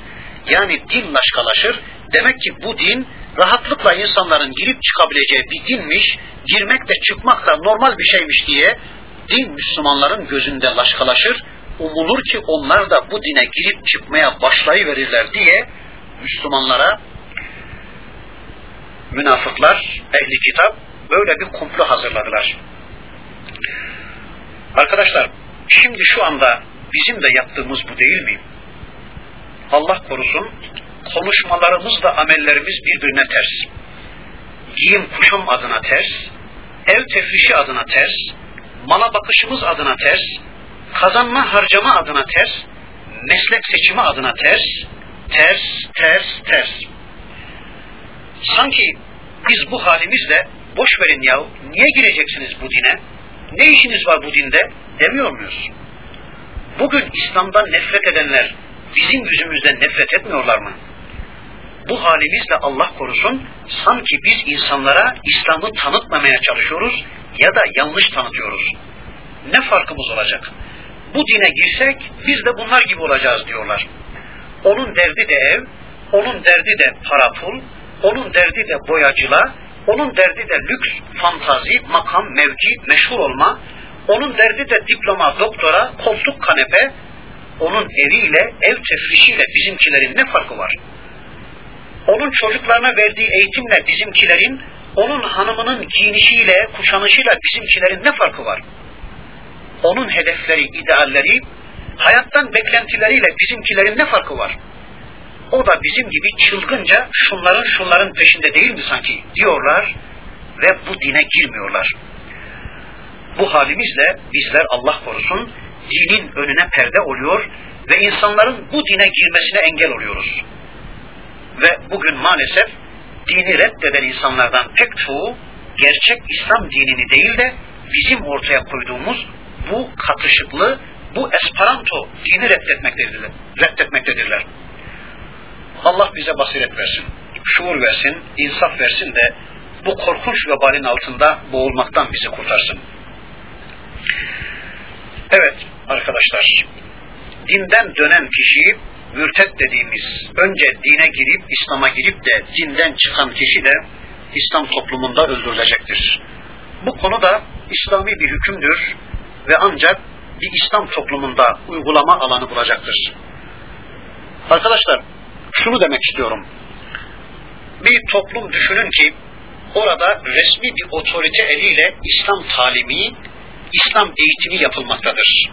Yani din laşkalaşır. Demek ki bu din rahatlıkla insanların girip çıkabileceği bir dinmiş, girmek de çıkmak da normal bir şeymiş diye din Müslümanların gözünde laşkalaşır. Umulur ki onlar da bu dine girip çıkmaya başlayıverirler diye Müslümanlara münafıklar, ehli kitap böyle bir komplo hazırladılar. Arkadaşlar, şimdi şu anda bizim de yaptığımız bu değil mi? Allah korusun, konuşmalarımızla amellerimiz birbirine ters. Giyim kuşam adına ters, ev tefrişi adına ters, mala bakışımız adına ters, kazanma harcama adına ters, meslek seçimi adına ters, ters, ters, ters. Sanki biz bu halimizle boş verin ya, niye gireceksiniz bu dine? Ne işiniz var bu dinde? Demiyor muyuz? Bugün İslam'dan nefret edenler bizim yüzümüzden nefret etmiyorlar mı? Bu halimizle Allah korusun sanki biz insanlara İslam'ı tanıtmamaya çalışıyoruz ya da yanlış tanıtıyoruz. Ne farkımız olacak? Bu dine girsek biz de bunlar gibi olacağız diyorlar. Onun derdi de ev, onun derdi de para pul, onun derdi de boyacıla, onun derdi de lüks, fantazi, makam, mevki, meşhur olma, onun derdi de diploma, doktora, koltuk, kanepe, onun eviyle, ev tefrişiyle bizimkilerin ne farkı var? Onun çocuklarına verdiği eğitimle bizimkilerin, onun hanımının giyinişiyle, kuşanışıyla bizimkilerin ne farkı var? Onun hedefleri, idealleri, hayattan beklentileriyle bizimkilerin ne farkı var? O da bizim gibi çılgınca şunların şunların peşinde değil mi sanki diyorlar ve bu dine girmiyorlar. Bu halimizle bizler Allah korusun dinin önüne perde oluyor ve insanların bu dine girmesine engel oluyoruz. Ve bugün maalesef dini reddeden insanlardan pek çoğu gerçek İslam dinini değil de bizim ortaya koyduğumuz bu katışıklı, bu Esperanto dini reddetmektedirler. reddetmektedirler. Allah bize basiret versin, şuur versin, insaf versin de bu korkunç vebalin altında boğulmaktan bizi kurtarsın. Evet arkadaşlar, dinden dönen kişi mürtet dediğimiz, önce dine girip, İslam'a girip de dinden çıkan kişi de İslam toplumunda öldürülecektir. Bu konu da İslami bir hükümdür ve ancak bir İslam toplumunda uygulama alanı bulacaktır. Arkadaşlar, şunu demek istiyorum. Bir toplum düşünün ki orada resmi bir otorite eliyle İslam talimi, İslam eğitimi yapılmaktadır.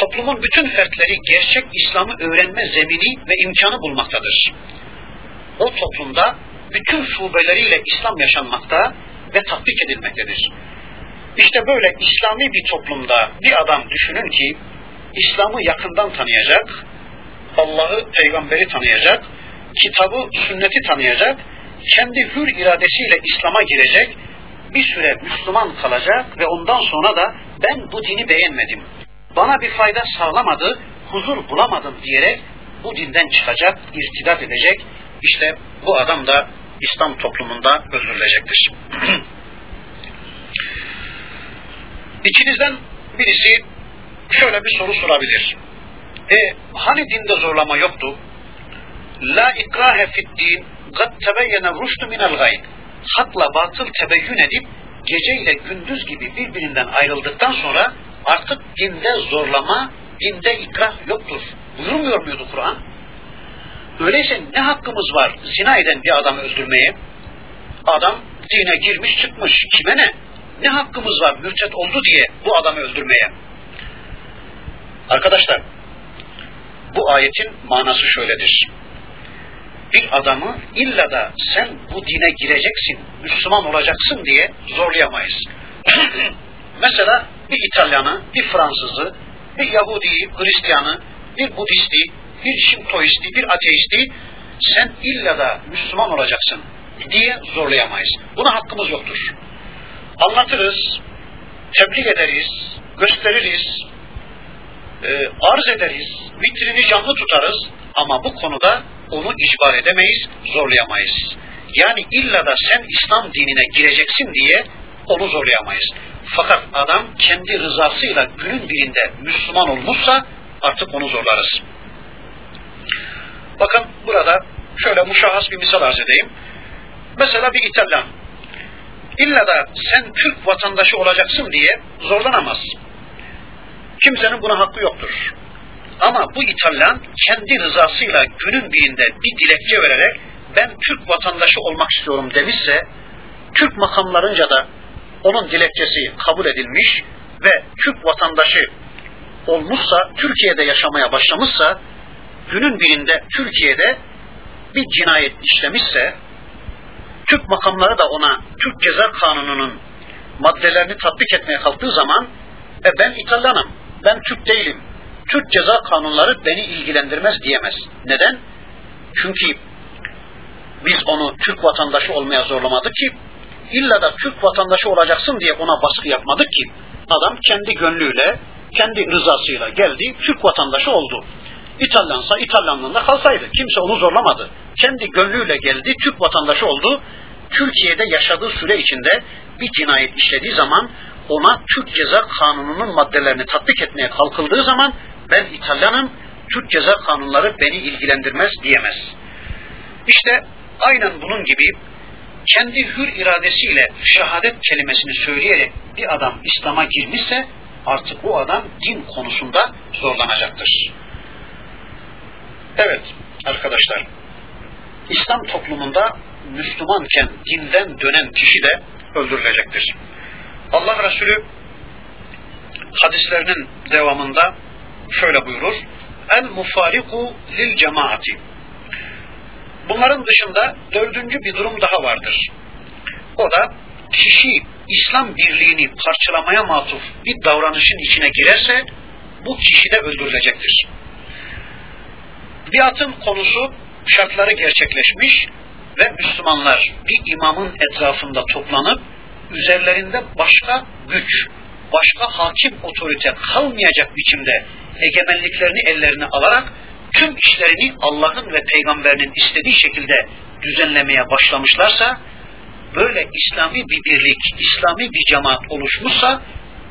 Toplumun bütün fertleri gerçek İslam'ı öğrenme zemini ve imkanı bulmaktadır. O toplumda bütün şubeleriyle İslam yaşanmakta ve tatbik edilmektedir. İşte böyle İslami bir toplumda bir adam düşünün ki İslam'ı yakından tanıyacak, Allah'ı, peygamberi tanıyacak, kitabı, sünneti tanıyacak, kendi hür iradesiyle İslam'a girecek, bir süre Müslüman kalacak ve ondan sonra da ben bu dini beğenmedim, bana bir fayda sağlamadı, huzur bulamadım diyerek bu dinden çıkacak, irtidat edecek. İşte bu adam da İslam toplumunda öldürülecektir. *clears throat* İçinizden birisi şöyle bir soru sorabilir. E hani dinde zorlama yoktu? La ikrahe fid din kad tebeyyene rüştü minel gayb. Hakla batıl tebeyyün edip gece ile gündüz gibi birbirinden ayrıldıktan sonra artık dinde zorlama, dinde ikrah yoktur. Buyurmuyor muydu Kur'an? Öyleyse ne hakkımız var zina eden bir adamı öldürmeye? Adam dine girmiş çıkmış. Kime ne? Ne hakkımız var mürtet oldu diye bu adamı öldürmeye? Arkadaşlar bu ayetin manası şöyledir. Bir adamı illa da sen bu dine gireceksin, Müslüman olacaksın diye zorlayamayız. *clears throat* Mesela bir İtalyanı, bir Fransızı, bir Yahudiyi, Hristiyanı, bir Budisti, bir Şintoisti, bir ateisti sen illa da Müslüman olacaksın diye zorlayamayız. Buna hakkımız yoktur. Anlatırız, tebliğ ederiz, gösteririz, e, arz ederiz, vitrini canlı tutarız ama bu konuda onu icbar edemeyiz, zorlayamayız. Yani illa da sen İslam dinine gireceksin diye onu zorlayamayız. Fakat adam kendi rızasıyla günün birinde Müslüman olmuşsa artık onu zorlarız. Bakın burada şöyle muşahhas bir misal arz edeyim. Mesela bir İtalyan illa da sen Türk vatandaşı olacaksın diye zorlanamaz. Kimsenin buna hakkı yoktur. Ama bu İtalyan kendi rızasıyla günün birinde bir dilekçe vererek ben Türk vatandaşı olmak istiyorum demişse Türk makamlarınca da onun dilekçesi kabul edilmiş ve Türk vatandaşı olmuşsa, Türkiye'de yaşamaya başlamışsa, günün birinde Türkiye'de bir cinayet işlemişse, Türk makamları da ona Türk Ceza Kanunu'nun maddelerini tatbik etmeye kalktığı zaman, e ben İtalyanım, ben Türk değilim, Türk Ceza Kanunları beni ilgilendirmez diyemez. Neden? Çünkü biz onu Türk vatandaşı olmaya zorlamadık ki, illa da Türk vatandaşı olacaksın diye ona baskı yapmadık ki. Adam kendi gönlüyle, kendi rızasıyla geldi, Türk vatandaşı oldu. İtalyansa İtalyanlığında kalsaydı. Kimse onu zorlamadı. Kendi gönlüyle geldi, Türk vatandaşı oldu. Türkiye'de yaşadığı süre içinde bir cinayet işlediği zaman ona Türk Ceza Kanunu'nun maddelerini tatbik etmeye kalkıldığı zaman ben İtalyanım, Türk Ceza Kanunları beni ilgilendirmez diyemez. İşte aynen bunun gibi kendi hür iradesiyle şehadet kelimesini söyleyerek bir adam İslam'a girmişse artık o adam din konusunda zorlanacaktır. Evet arkadaşlar İslam toplumunda Müslümanken dinden dönen kişi de öldürülecektir. Allah Resulü hadislerinin devamında şöyle buyurur. El mufariku lil cemaati Bunların dışında dördüncü bir durum daha vardır. O da kişi İslam birliğini parçalamaya matuf bir davranışın içine girerse bu kişi de öldürülecektir. Biatın konusu şartları gerçekleşmiş ve Müslümanlar bir imamın etrafında toplanıp üzerlerinde başka güç, başka hakim otorite kalmayacak biçimde egemenliklerini ellerine alarak tüm işlerini Allah'ın ve peygamberinin istediği şekilde düzenlemeye başlamışlarsa böyle İslami bir birlik, İslami bir cemaat oluşmuşsa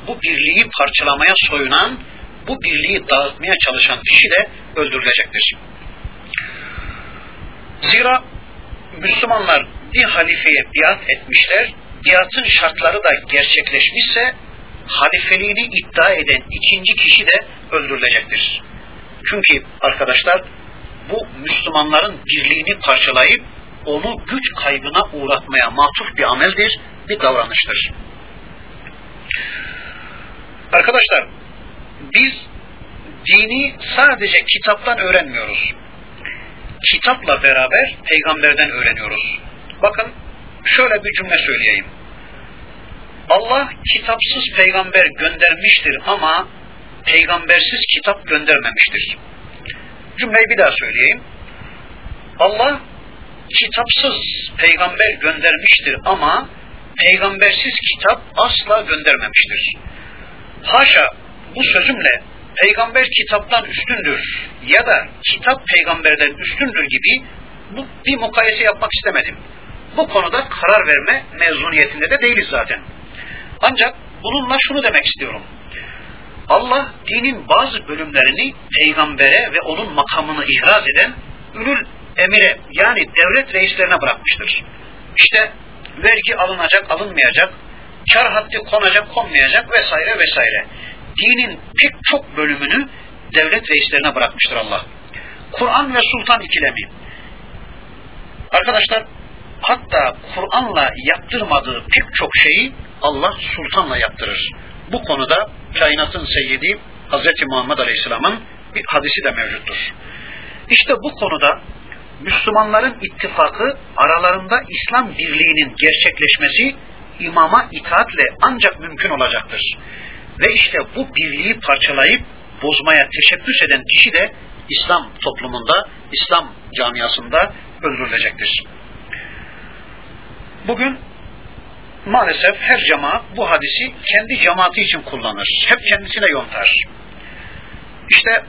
bu birliği parçalamaya soyunan, bu birliği dağıtmaya çalışan kişi de öldürülecektir. Zira Müslümanlar bir halifeye biat etmişler, biatın şartları da gerçekleşmişse halifeliğini iddia eden ikinci kişi de öldürülecektir. Çünkü arkadaşlar bu Müslümanların birliğini parçalayıp onu güç kaybına uğratmaya matuf bir ameldir, bir davranıştır. Arkadaşlar biz dini sadece kitaptan öğrenmiyoruz. Kitapla beraber peygamberden öğreniyoruz. Bakın şöyle bir cümle söyleyeyim. Allah kitapsız peygamber göndermiştir ama peygambersiz kitap göndermemiştir. Cümleyi bir daha söyleyeyim. Allah kitapsız peygamber göndermiştir ama peygambersiz kitap asla göndermemiştir. Haşa bu sözümle peygamber kitaptan üstündür ya da kitap peygamberden üstündür gibi bu bir mukayese yapmak istemedim. Bu konuda karar verme mezuniyetinde de değiliz zaten. Ancak bununla şunu demek istiyorum. Allah dinin bazı bölümlerini peygambere ve onun makamını ihraz eden ülül emire yani devlet reislerine bırakmıştır. İşte vergi alınacak alınmayacak, kar haddi konacak konmayacak vesaire vesaire. Dinin pek çok bölümünü devlet reislerine bırakmıştır Allah. Kur'an ve sultan ikilemi. Arkadaşlar hatta Kur'an'la yaptırmadığı pek çok şeyi Allah sultanla yaptırır. Bu konuda kainatın seyyidi Hz. Muhammed Aleyhisselam'ın bir hadisi de mevcuttur. İşte bu konuda Müslümanların ittifakı aralarında İslam birliğinin gerçekleşmesi imama itaatle ancak mümkün olacaktır. Ve işte bu birliği parçalayıp bozmaya teşebbüs eden kişi de İslam toplumunda, İslam camiasında öldürülecektir. Bugün maalesef her cemaat bu hadisi kendi cemaati için kullanır. Hep kendisine yontar. İşte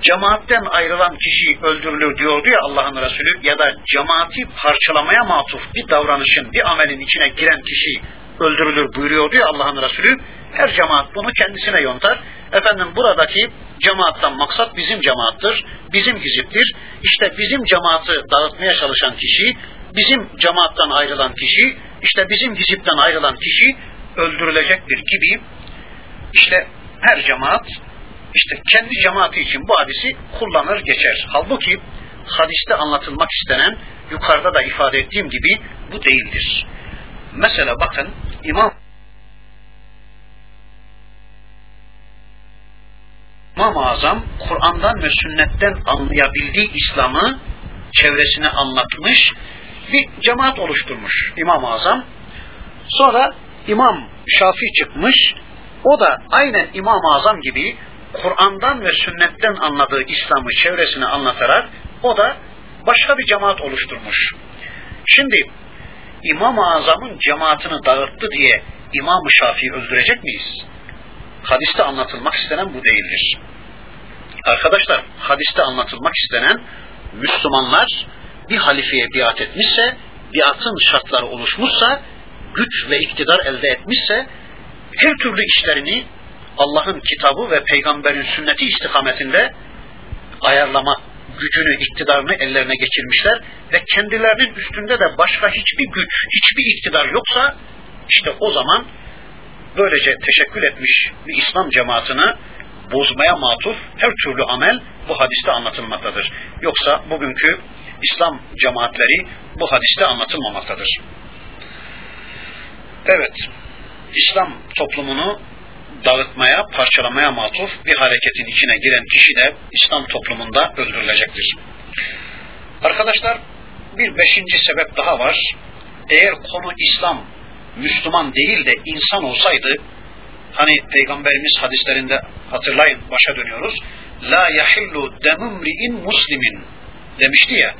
cemaatten ayrılan kişi öldürülür diyordu ya Allah'ın Resulü ya da cemaati parçalamaya matuf bir davranışın, bir amelin içine giren kişi öldürülür buyuruyordu ya Allah'ın Resulü. Her cemaat bunu kendisine yontar. Efendim buradaki cemaattan maksat bizim cemaattır, bizim hiziptir. İşte bizim cemaati dağıtmaya çalışan kişi, bizim cemaattan ayrılan kişi, işte bizim hizipten ayrılan kişi öldürülecektir gibi işte her cemaat işte kendi cemaati için bu hadisi kullanır geçer. Halbuki hadiste anlatılmak istenen yukarıda da ifade ettiğim gibi bu değildir. Mesela bakın İmam İmam-ı Azam Kur'an'dan ve sünnetten anlayabildiği İslam'ı çevresine anlatmış bir cemaat oluşturmuş İmam-ı Azam. Sonra İmam Şafii çıkmış. O da aynen İmam-ı Azam gibi Kur'an'dan ve sünnetten anladığı İslam'ı çevresine anlatarak o da başka bir cemaat oluşturmuş. Şimdi İmam-ı Azam'ın cemaatini dağıttı diye İmam-ı Şafii öldürecek miyiz? Hadiste anlatılmak istenen bu değildir. Arkadaşlar hadiste anlatılmak istenen Müslümanlar bir halifeye biat etmişse, biatın şartları oluşmuşsa, güç ve iktidar elde etmişse, her türlü işlerini Allah'ın kitabı ve peygamberin sünneti istikametinde ayarlama gücünü, iktidarını ellerine geçirmişler ve kendilerinin üstünde de başka hiçbir güç, hiçbir iktidar yoksa işte o zaman böylece teşekkül etmiş bir İslam cemaatini bozmaya matuf her türlü amel bu hadiste anlatılmaktadır. Yoksa bugünkü İslam cemaatleri bu hadiste anlatılmamaktadır. Evet, İslam toplumunu dağıtmaya, parçalamaya matuf bir hareketin içine giren kişi de İslam toplumunda öldürülecektir. Arkadaşlar, bir beşinci sebep daha var. Eğer konu İslam, Müslüman değil de insan olsaydı, hani Peygamberimiz hadislerinde hatırlayın, başa dönüyoruz. La yahillu demumri'in muslimin demişti ya.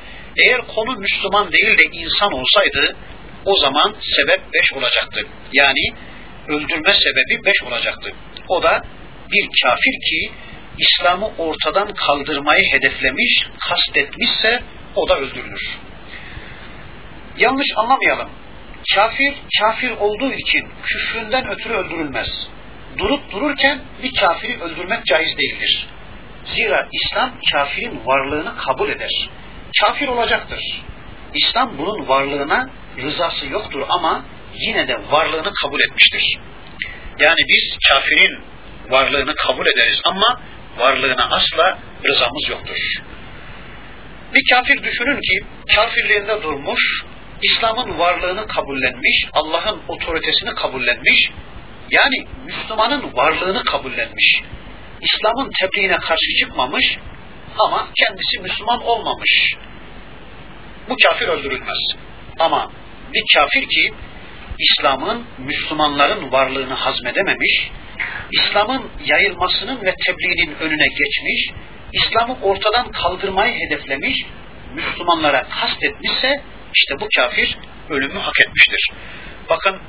Eğer konu Müslüman değil de insan olsaydı, o zaman sebep beş olacaktı. Yani öldürme sebebi beş olacaktı. O da bir kafir ki İslam'ı ortadan kaldırmayı hedeflemiş, kastetmişse o da öldürülür. Yanlış anlamayalım. Kafir, kafir olduğu için küfründen ötürü öldürülmez. Durup dururken bir kafiri öldürmek caiz değildir. Zira İslam kafirin varlığını kabul eder. Kafir olacaktır. İslam bunun varlığına rızası yoktur ama yine de varlığını kabul etmiştir. Yani biz kafirin varlığını kabul ederiz ama varlığına asla rızamız yoktur. Bir kafir düşünün ki kafirliğinde durmuş, İslam'ın varlığını kabullenmiş, Allah'ın otoritesini kabullenmiş, yani Müslümanın varlığını kabullenmiş. İslam'ın tebliğine karşı çıkmamış ama kendisi Müslüman olmamış. Bu kafir öldürülmez. Ama bir kafir ki İslam'ın Müslümanların varlığını hazmedememiş, İslam'ın yayılmasının ve tebliğinin önüne geçmiş, İslam'ı ortadan kaldırmayı hedeflemiş, Müslümanlara kastetmişse işte bu kafir ölümü hak etmiştir. Bakın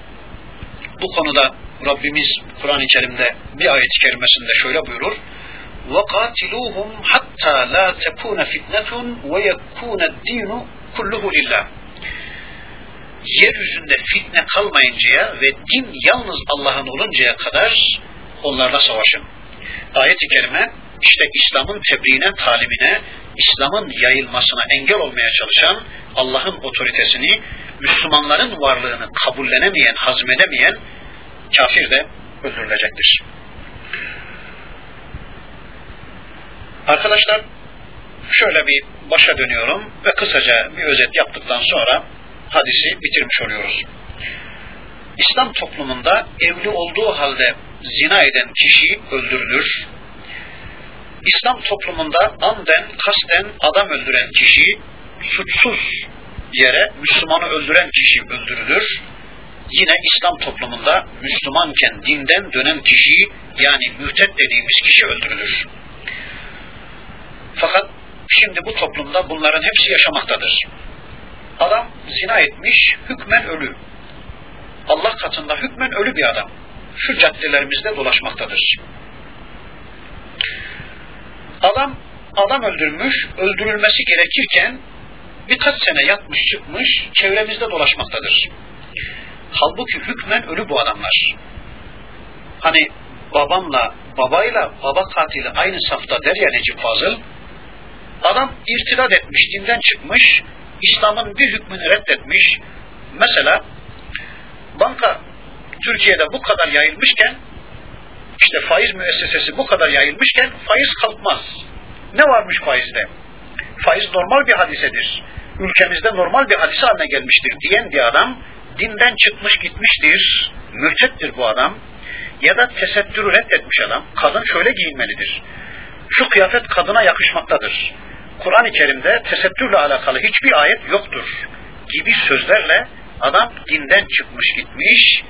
bu konuda Rabbimiz Kur'an-ı Kerim'de bir ayet-i kerimesinde şöyle buyurur. وَقَاتِلُوهُمْ حَتَّى لَا تَكُونَ فِتْنَةٌ وَيَكُونَ الدِّينُ كُلُّهُ لِلّٰهِ Yeryüzünde fitne kalmayıncaya ve din yalnız Allah'ın oluncaya kadar onlarla savaşın. Ayet-i kerime işte İslam'ın tebliğine, talimine, İslam'ın yayılmasına engel olmaya çalışan Allah'ın otoritesini, Müslümanların varlığını kabullenemeyen, hazmedemeyen kafir de öldürülecektir. Arkadaşlar şöyle bir başa dönüyorum ve kısaca bir özet yaptıktan sonra hadisi bitirmiş oluyoruz. İslam toplumunda evli olduğu halde zina eden kişi öldürülür. İslam toplumunda amden, kasten adam öldüren kişi suçsuz yere Müslümanı öldüren kişi öldürülür. Yine İslam toplumunda Müslümanken dinden dönen kişi yani mühtet dediğimiz kişi öldürülür. Fakat şimdi bu toplumda bunların hepsi yaşamaktadır. Adam zina etmiş, hükmen ölü. Allah katında hükmen ölü bir adam. Şu caddelerimizde dolaşmaktadır. Adam adam öldürmüş, öldürülmesi gerekirken birkaç sene yatmış çıkmış, çevremizde dolaşmaktadır. Halbuki hükmen ölü bu adamlar. Hani babamla, babayla baba katili aynı safta der ya Necip Fazıl, adam irtidat etmiş, dinden çıkmış, İslam'ın bir hükmünü reddetmiş. Mesela banka Türkiye'de bu kadar yayılmışken işte faiz müessesesi bu kadar yayılmışken faiz kalkmaz. Ne varmış faizde? Faiz normal bir hadisedir. Ülkemizde normal bir hadise haline gelmiştir diyen bir adam dinden çıkmış gitmiştir. Mürtettir bu adam. Ya da tesettürü reddetmiş adam. Kadın şöyle giyinmelidir. Şu kıyafet kadına yakışmaktadır. Kur'an-ı Kerim'de tesettürle alakalı hiçbir ayet yoktur gibi sözlerle adam dinden çıkmış gitmiş.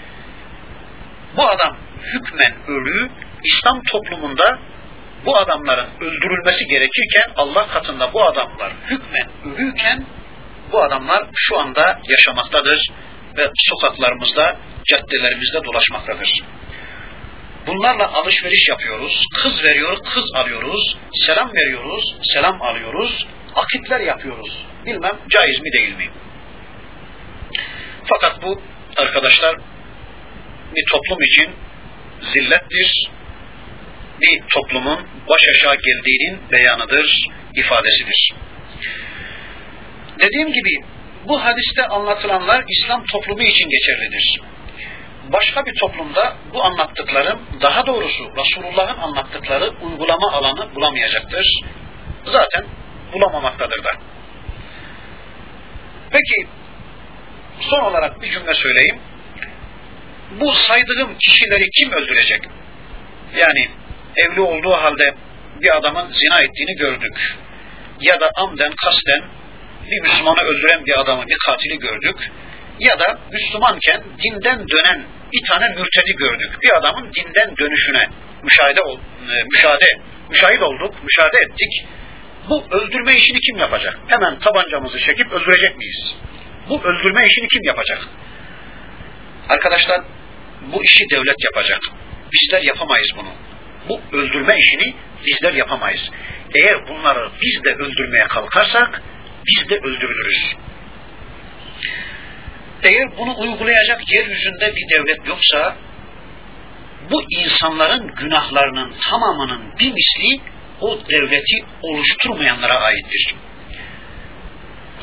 Bu adam hükmen ölü, İslam toplumunda bu adamların öldürülmesi gerekirken Allah katında bu adamlar hükmen ölüyken bu adamlar şu anda yaşamaktadır ve sokaklarımızda, caddelerimizde dolaşmaktadır. Bunlarla alışveriş yapıyoruz, kız veriyoruz, kız alıyoruz, selam veriyoruz, selam alıyoruz, akitler yapıyoruz. Bilmem caiz mi değil mi? Fakat bu arkadaşlar bir toplum için zillettir, bir toplumun baş aşağı geldiğinin beyanıdır, ifadesidir. Dediğim gibi bu hadiste anlatılanlar İslam toplumu için geçerlidir. Başka bir toplumda bu anlattıklarım, daha doğrusu Resulullah'ın anlattıkları uygulama alanı bulamayacaktır. Zaten bulamamaktadır da. Peki, son olarak bir cümle söyleyeyim. Bu saydığım kişileri kim öldürecek? Yani evli olduğu halde bir adamın zina ettiğini gördük. Ya da amden, kasten bir Müslümanı öldüren bir adamı, bir katili gördük. Ya da Müslümanken dinden dönen bir tane mürtedi gördük. Bir adamın dinden dönüşüne müşahede, e, müşahede, müşahit olduk, müşahede ettik. Bu öldürme işini kim yapacak? Hemen tabancamızı çekip öldürecek miyiz? Bu öldürme işini kim yapacak? Arkadaşlar bu işi devlet yapacak. Bizler yapamayız bunu. Bu öldürme işini bizler yapamayız. Eğer bunları biz de öldürmeye kalkarsak biz de öldürülürüz. Eğer bunu uygulayacak yeryüzünde bir devlet yoksa bu insanların günahlarının tamamının bir misli o devleti oluşturmayanlara aittir.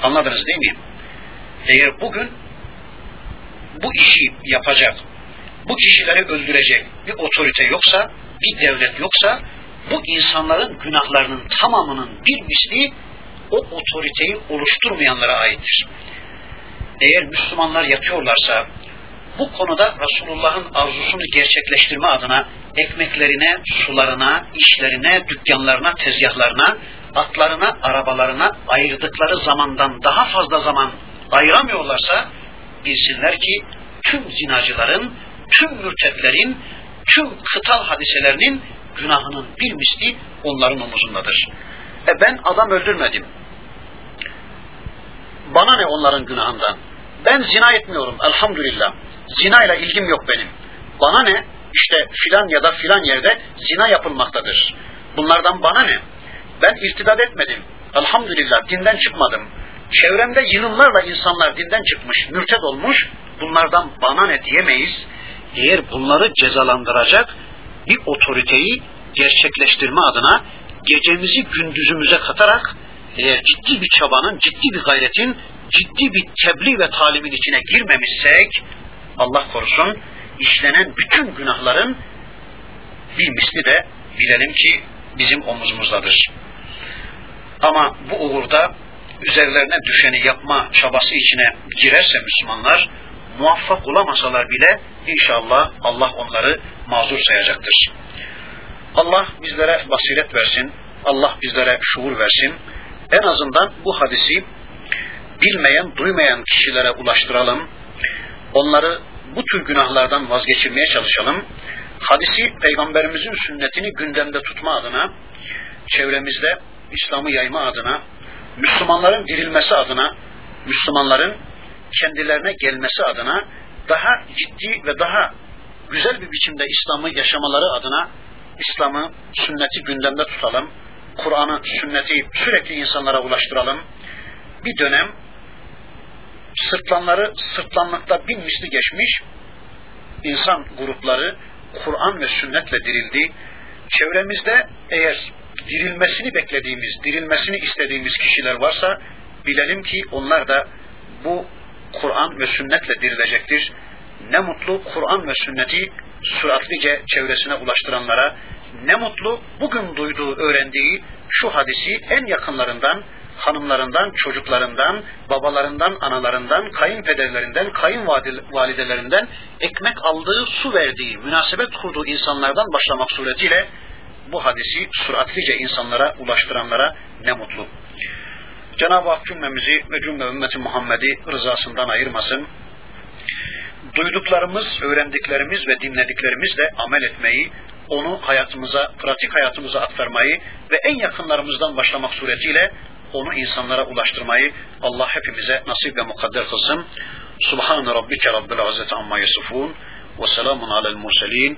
Anladınız değil mi? Eğer bugün bu işi yapacak, bu kişileri öldürecek bir otorite yoksa, bir devlet yoksa, bu insanların günahlarının tamamının bir misli o otoriteyi oluşturmayanlara aittir. Eğer Müslümanlar yatıyorlarsa, bu konuda Resulullah'ın arzusunu gerçekleştirme adına ekmeklerine, sularına, işlerine, dükkanlarına, tezgahlarına, atlarına, arabalarına ayırdıkları zamandan daha fazla zaman ayıramıyorlarsa bilsinler ki tüm zinacıların, tüm mürtetlerin, tüm kıtal hadiselerinin günahının bir misli onların omuzundadır. E ben adam öldürmedim. Bana ne onların günahından? Ben zina etmiyorum elhamdülillah. Zina ile ilgim yok benim. Bana ne? İşte filan ya da filan yerde zina yapılmaktadır. Bunlardan bana ne? Ben irtidat etmedim. Elhamdülillah dinden çıkmadım. Çevremde yığınlarla insanlar dinden çıkmış, mürted olmuş. Bunlardan bana ne diyemeyiz. Eğer bunları cezalandıracak bir otoriteyi gerçekleştirme adına gecemizi gündüzümüze katarak eğer ciddi bir çabanın, ciddi bir gayretin, ciddi bir tebliğ ve talimin içine girmemişsek Allah korusun işlenen bütün günahların bir misli de bilelim ki bizim omuzumuzdadır. Ama bu uğurda üzerlerine düşeni yapma çabası içine girerse Müslümanlar muvaffak olamasalar bile inşallah Allah onları mazur sayacaktır. Allah bizlere basiret versin. Allah bizlere şuur versin. En azından bu hadisi bilmeyen, duymayan kişilere ulaştıralım. Onları bu tür günahlardan vazgeçirmeye çalışalım. Hadisi Peygamberimizin sünnetini gündemde tutma adına, çevremizde İslam'ı yayma adına, Müslümanların dirilmesi adına, Müslümanların kendilerine gelmesi adına daha ciddi ve daha güzel bir biçimde İslam'ı yaşamaları adına İslam'ı, sünneti gündemde tutalım. Kur'an'ı, sünneti sürekli insanlara ulaştıralım. Bir dönem sırtlanları sırtlanlıkta bin misli geçmiş insan grupları Kur'an ve sünnetle dirildi. Çevremizde eğer dirilmesini beklediğimiz, dirilmesini istediğimiz kişiler varsa bilelim ki onlar da bu Kur'an ve sünnetle dirilecektir. Ne mutlu Kur'an ve sünneti süratlice çevresine ulaştıranlara, ne mutlu bugün duyduğu, öğrendiği şu hadisi en yakınlarından, hanımlarından, çocuklarından, babalarından, analarından, kayınpederlerinden, kayınvalidelerinden ekmek aldığı, su verdiği, münasebet kurduğu insanlardan başlamak suretiyle bu hadisi süratlice insanlara ulaştıranlara ne mutlu. Cenab-ı Hak cümlemizi ve cümle ümmeti Muhammed'i rızasından ayırmasın. Duyduklarımız, öğrendiklerimiz ve dinlediklerimizle amel etmeyi, onu hayatımıza, pratik hayatımıza aktarmayı ve en yakınlarımızdan başlamak suretiyle onu insanlara ulaştırmayı Allah hepimize nasip ve mukadder kılsın. Subhan rabbike rabbil izzeti amma yasifun ve selamun alel murselin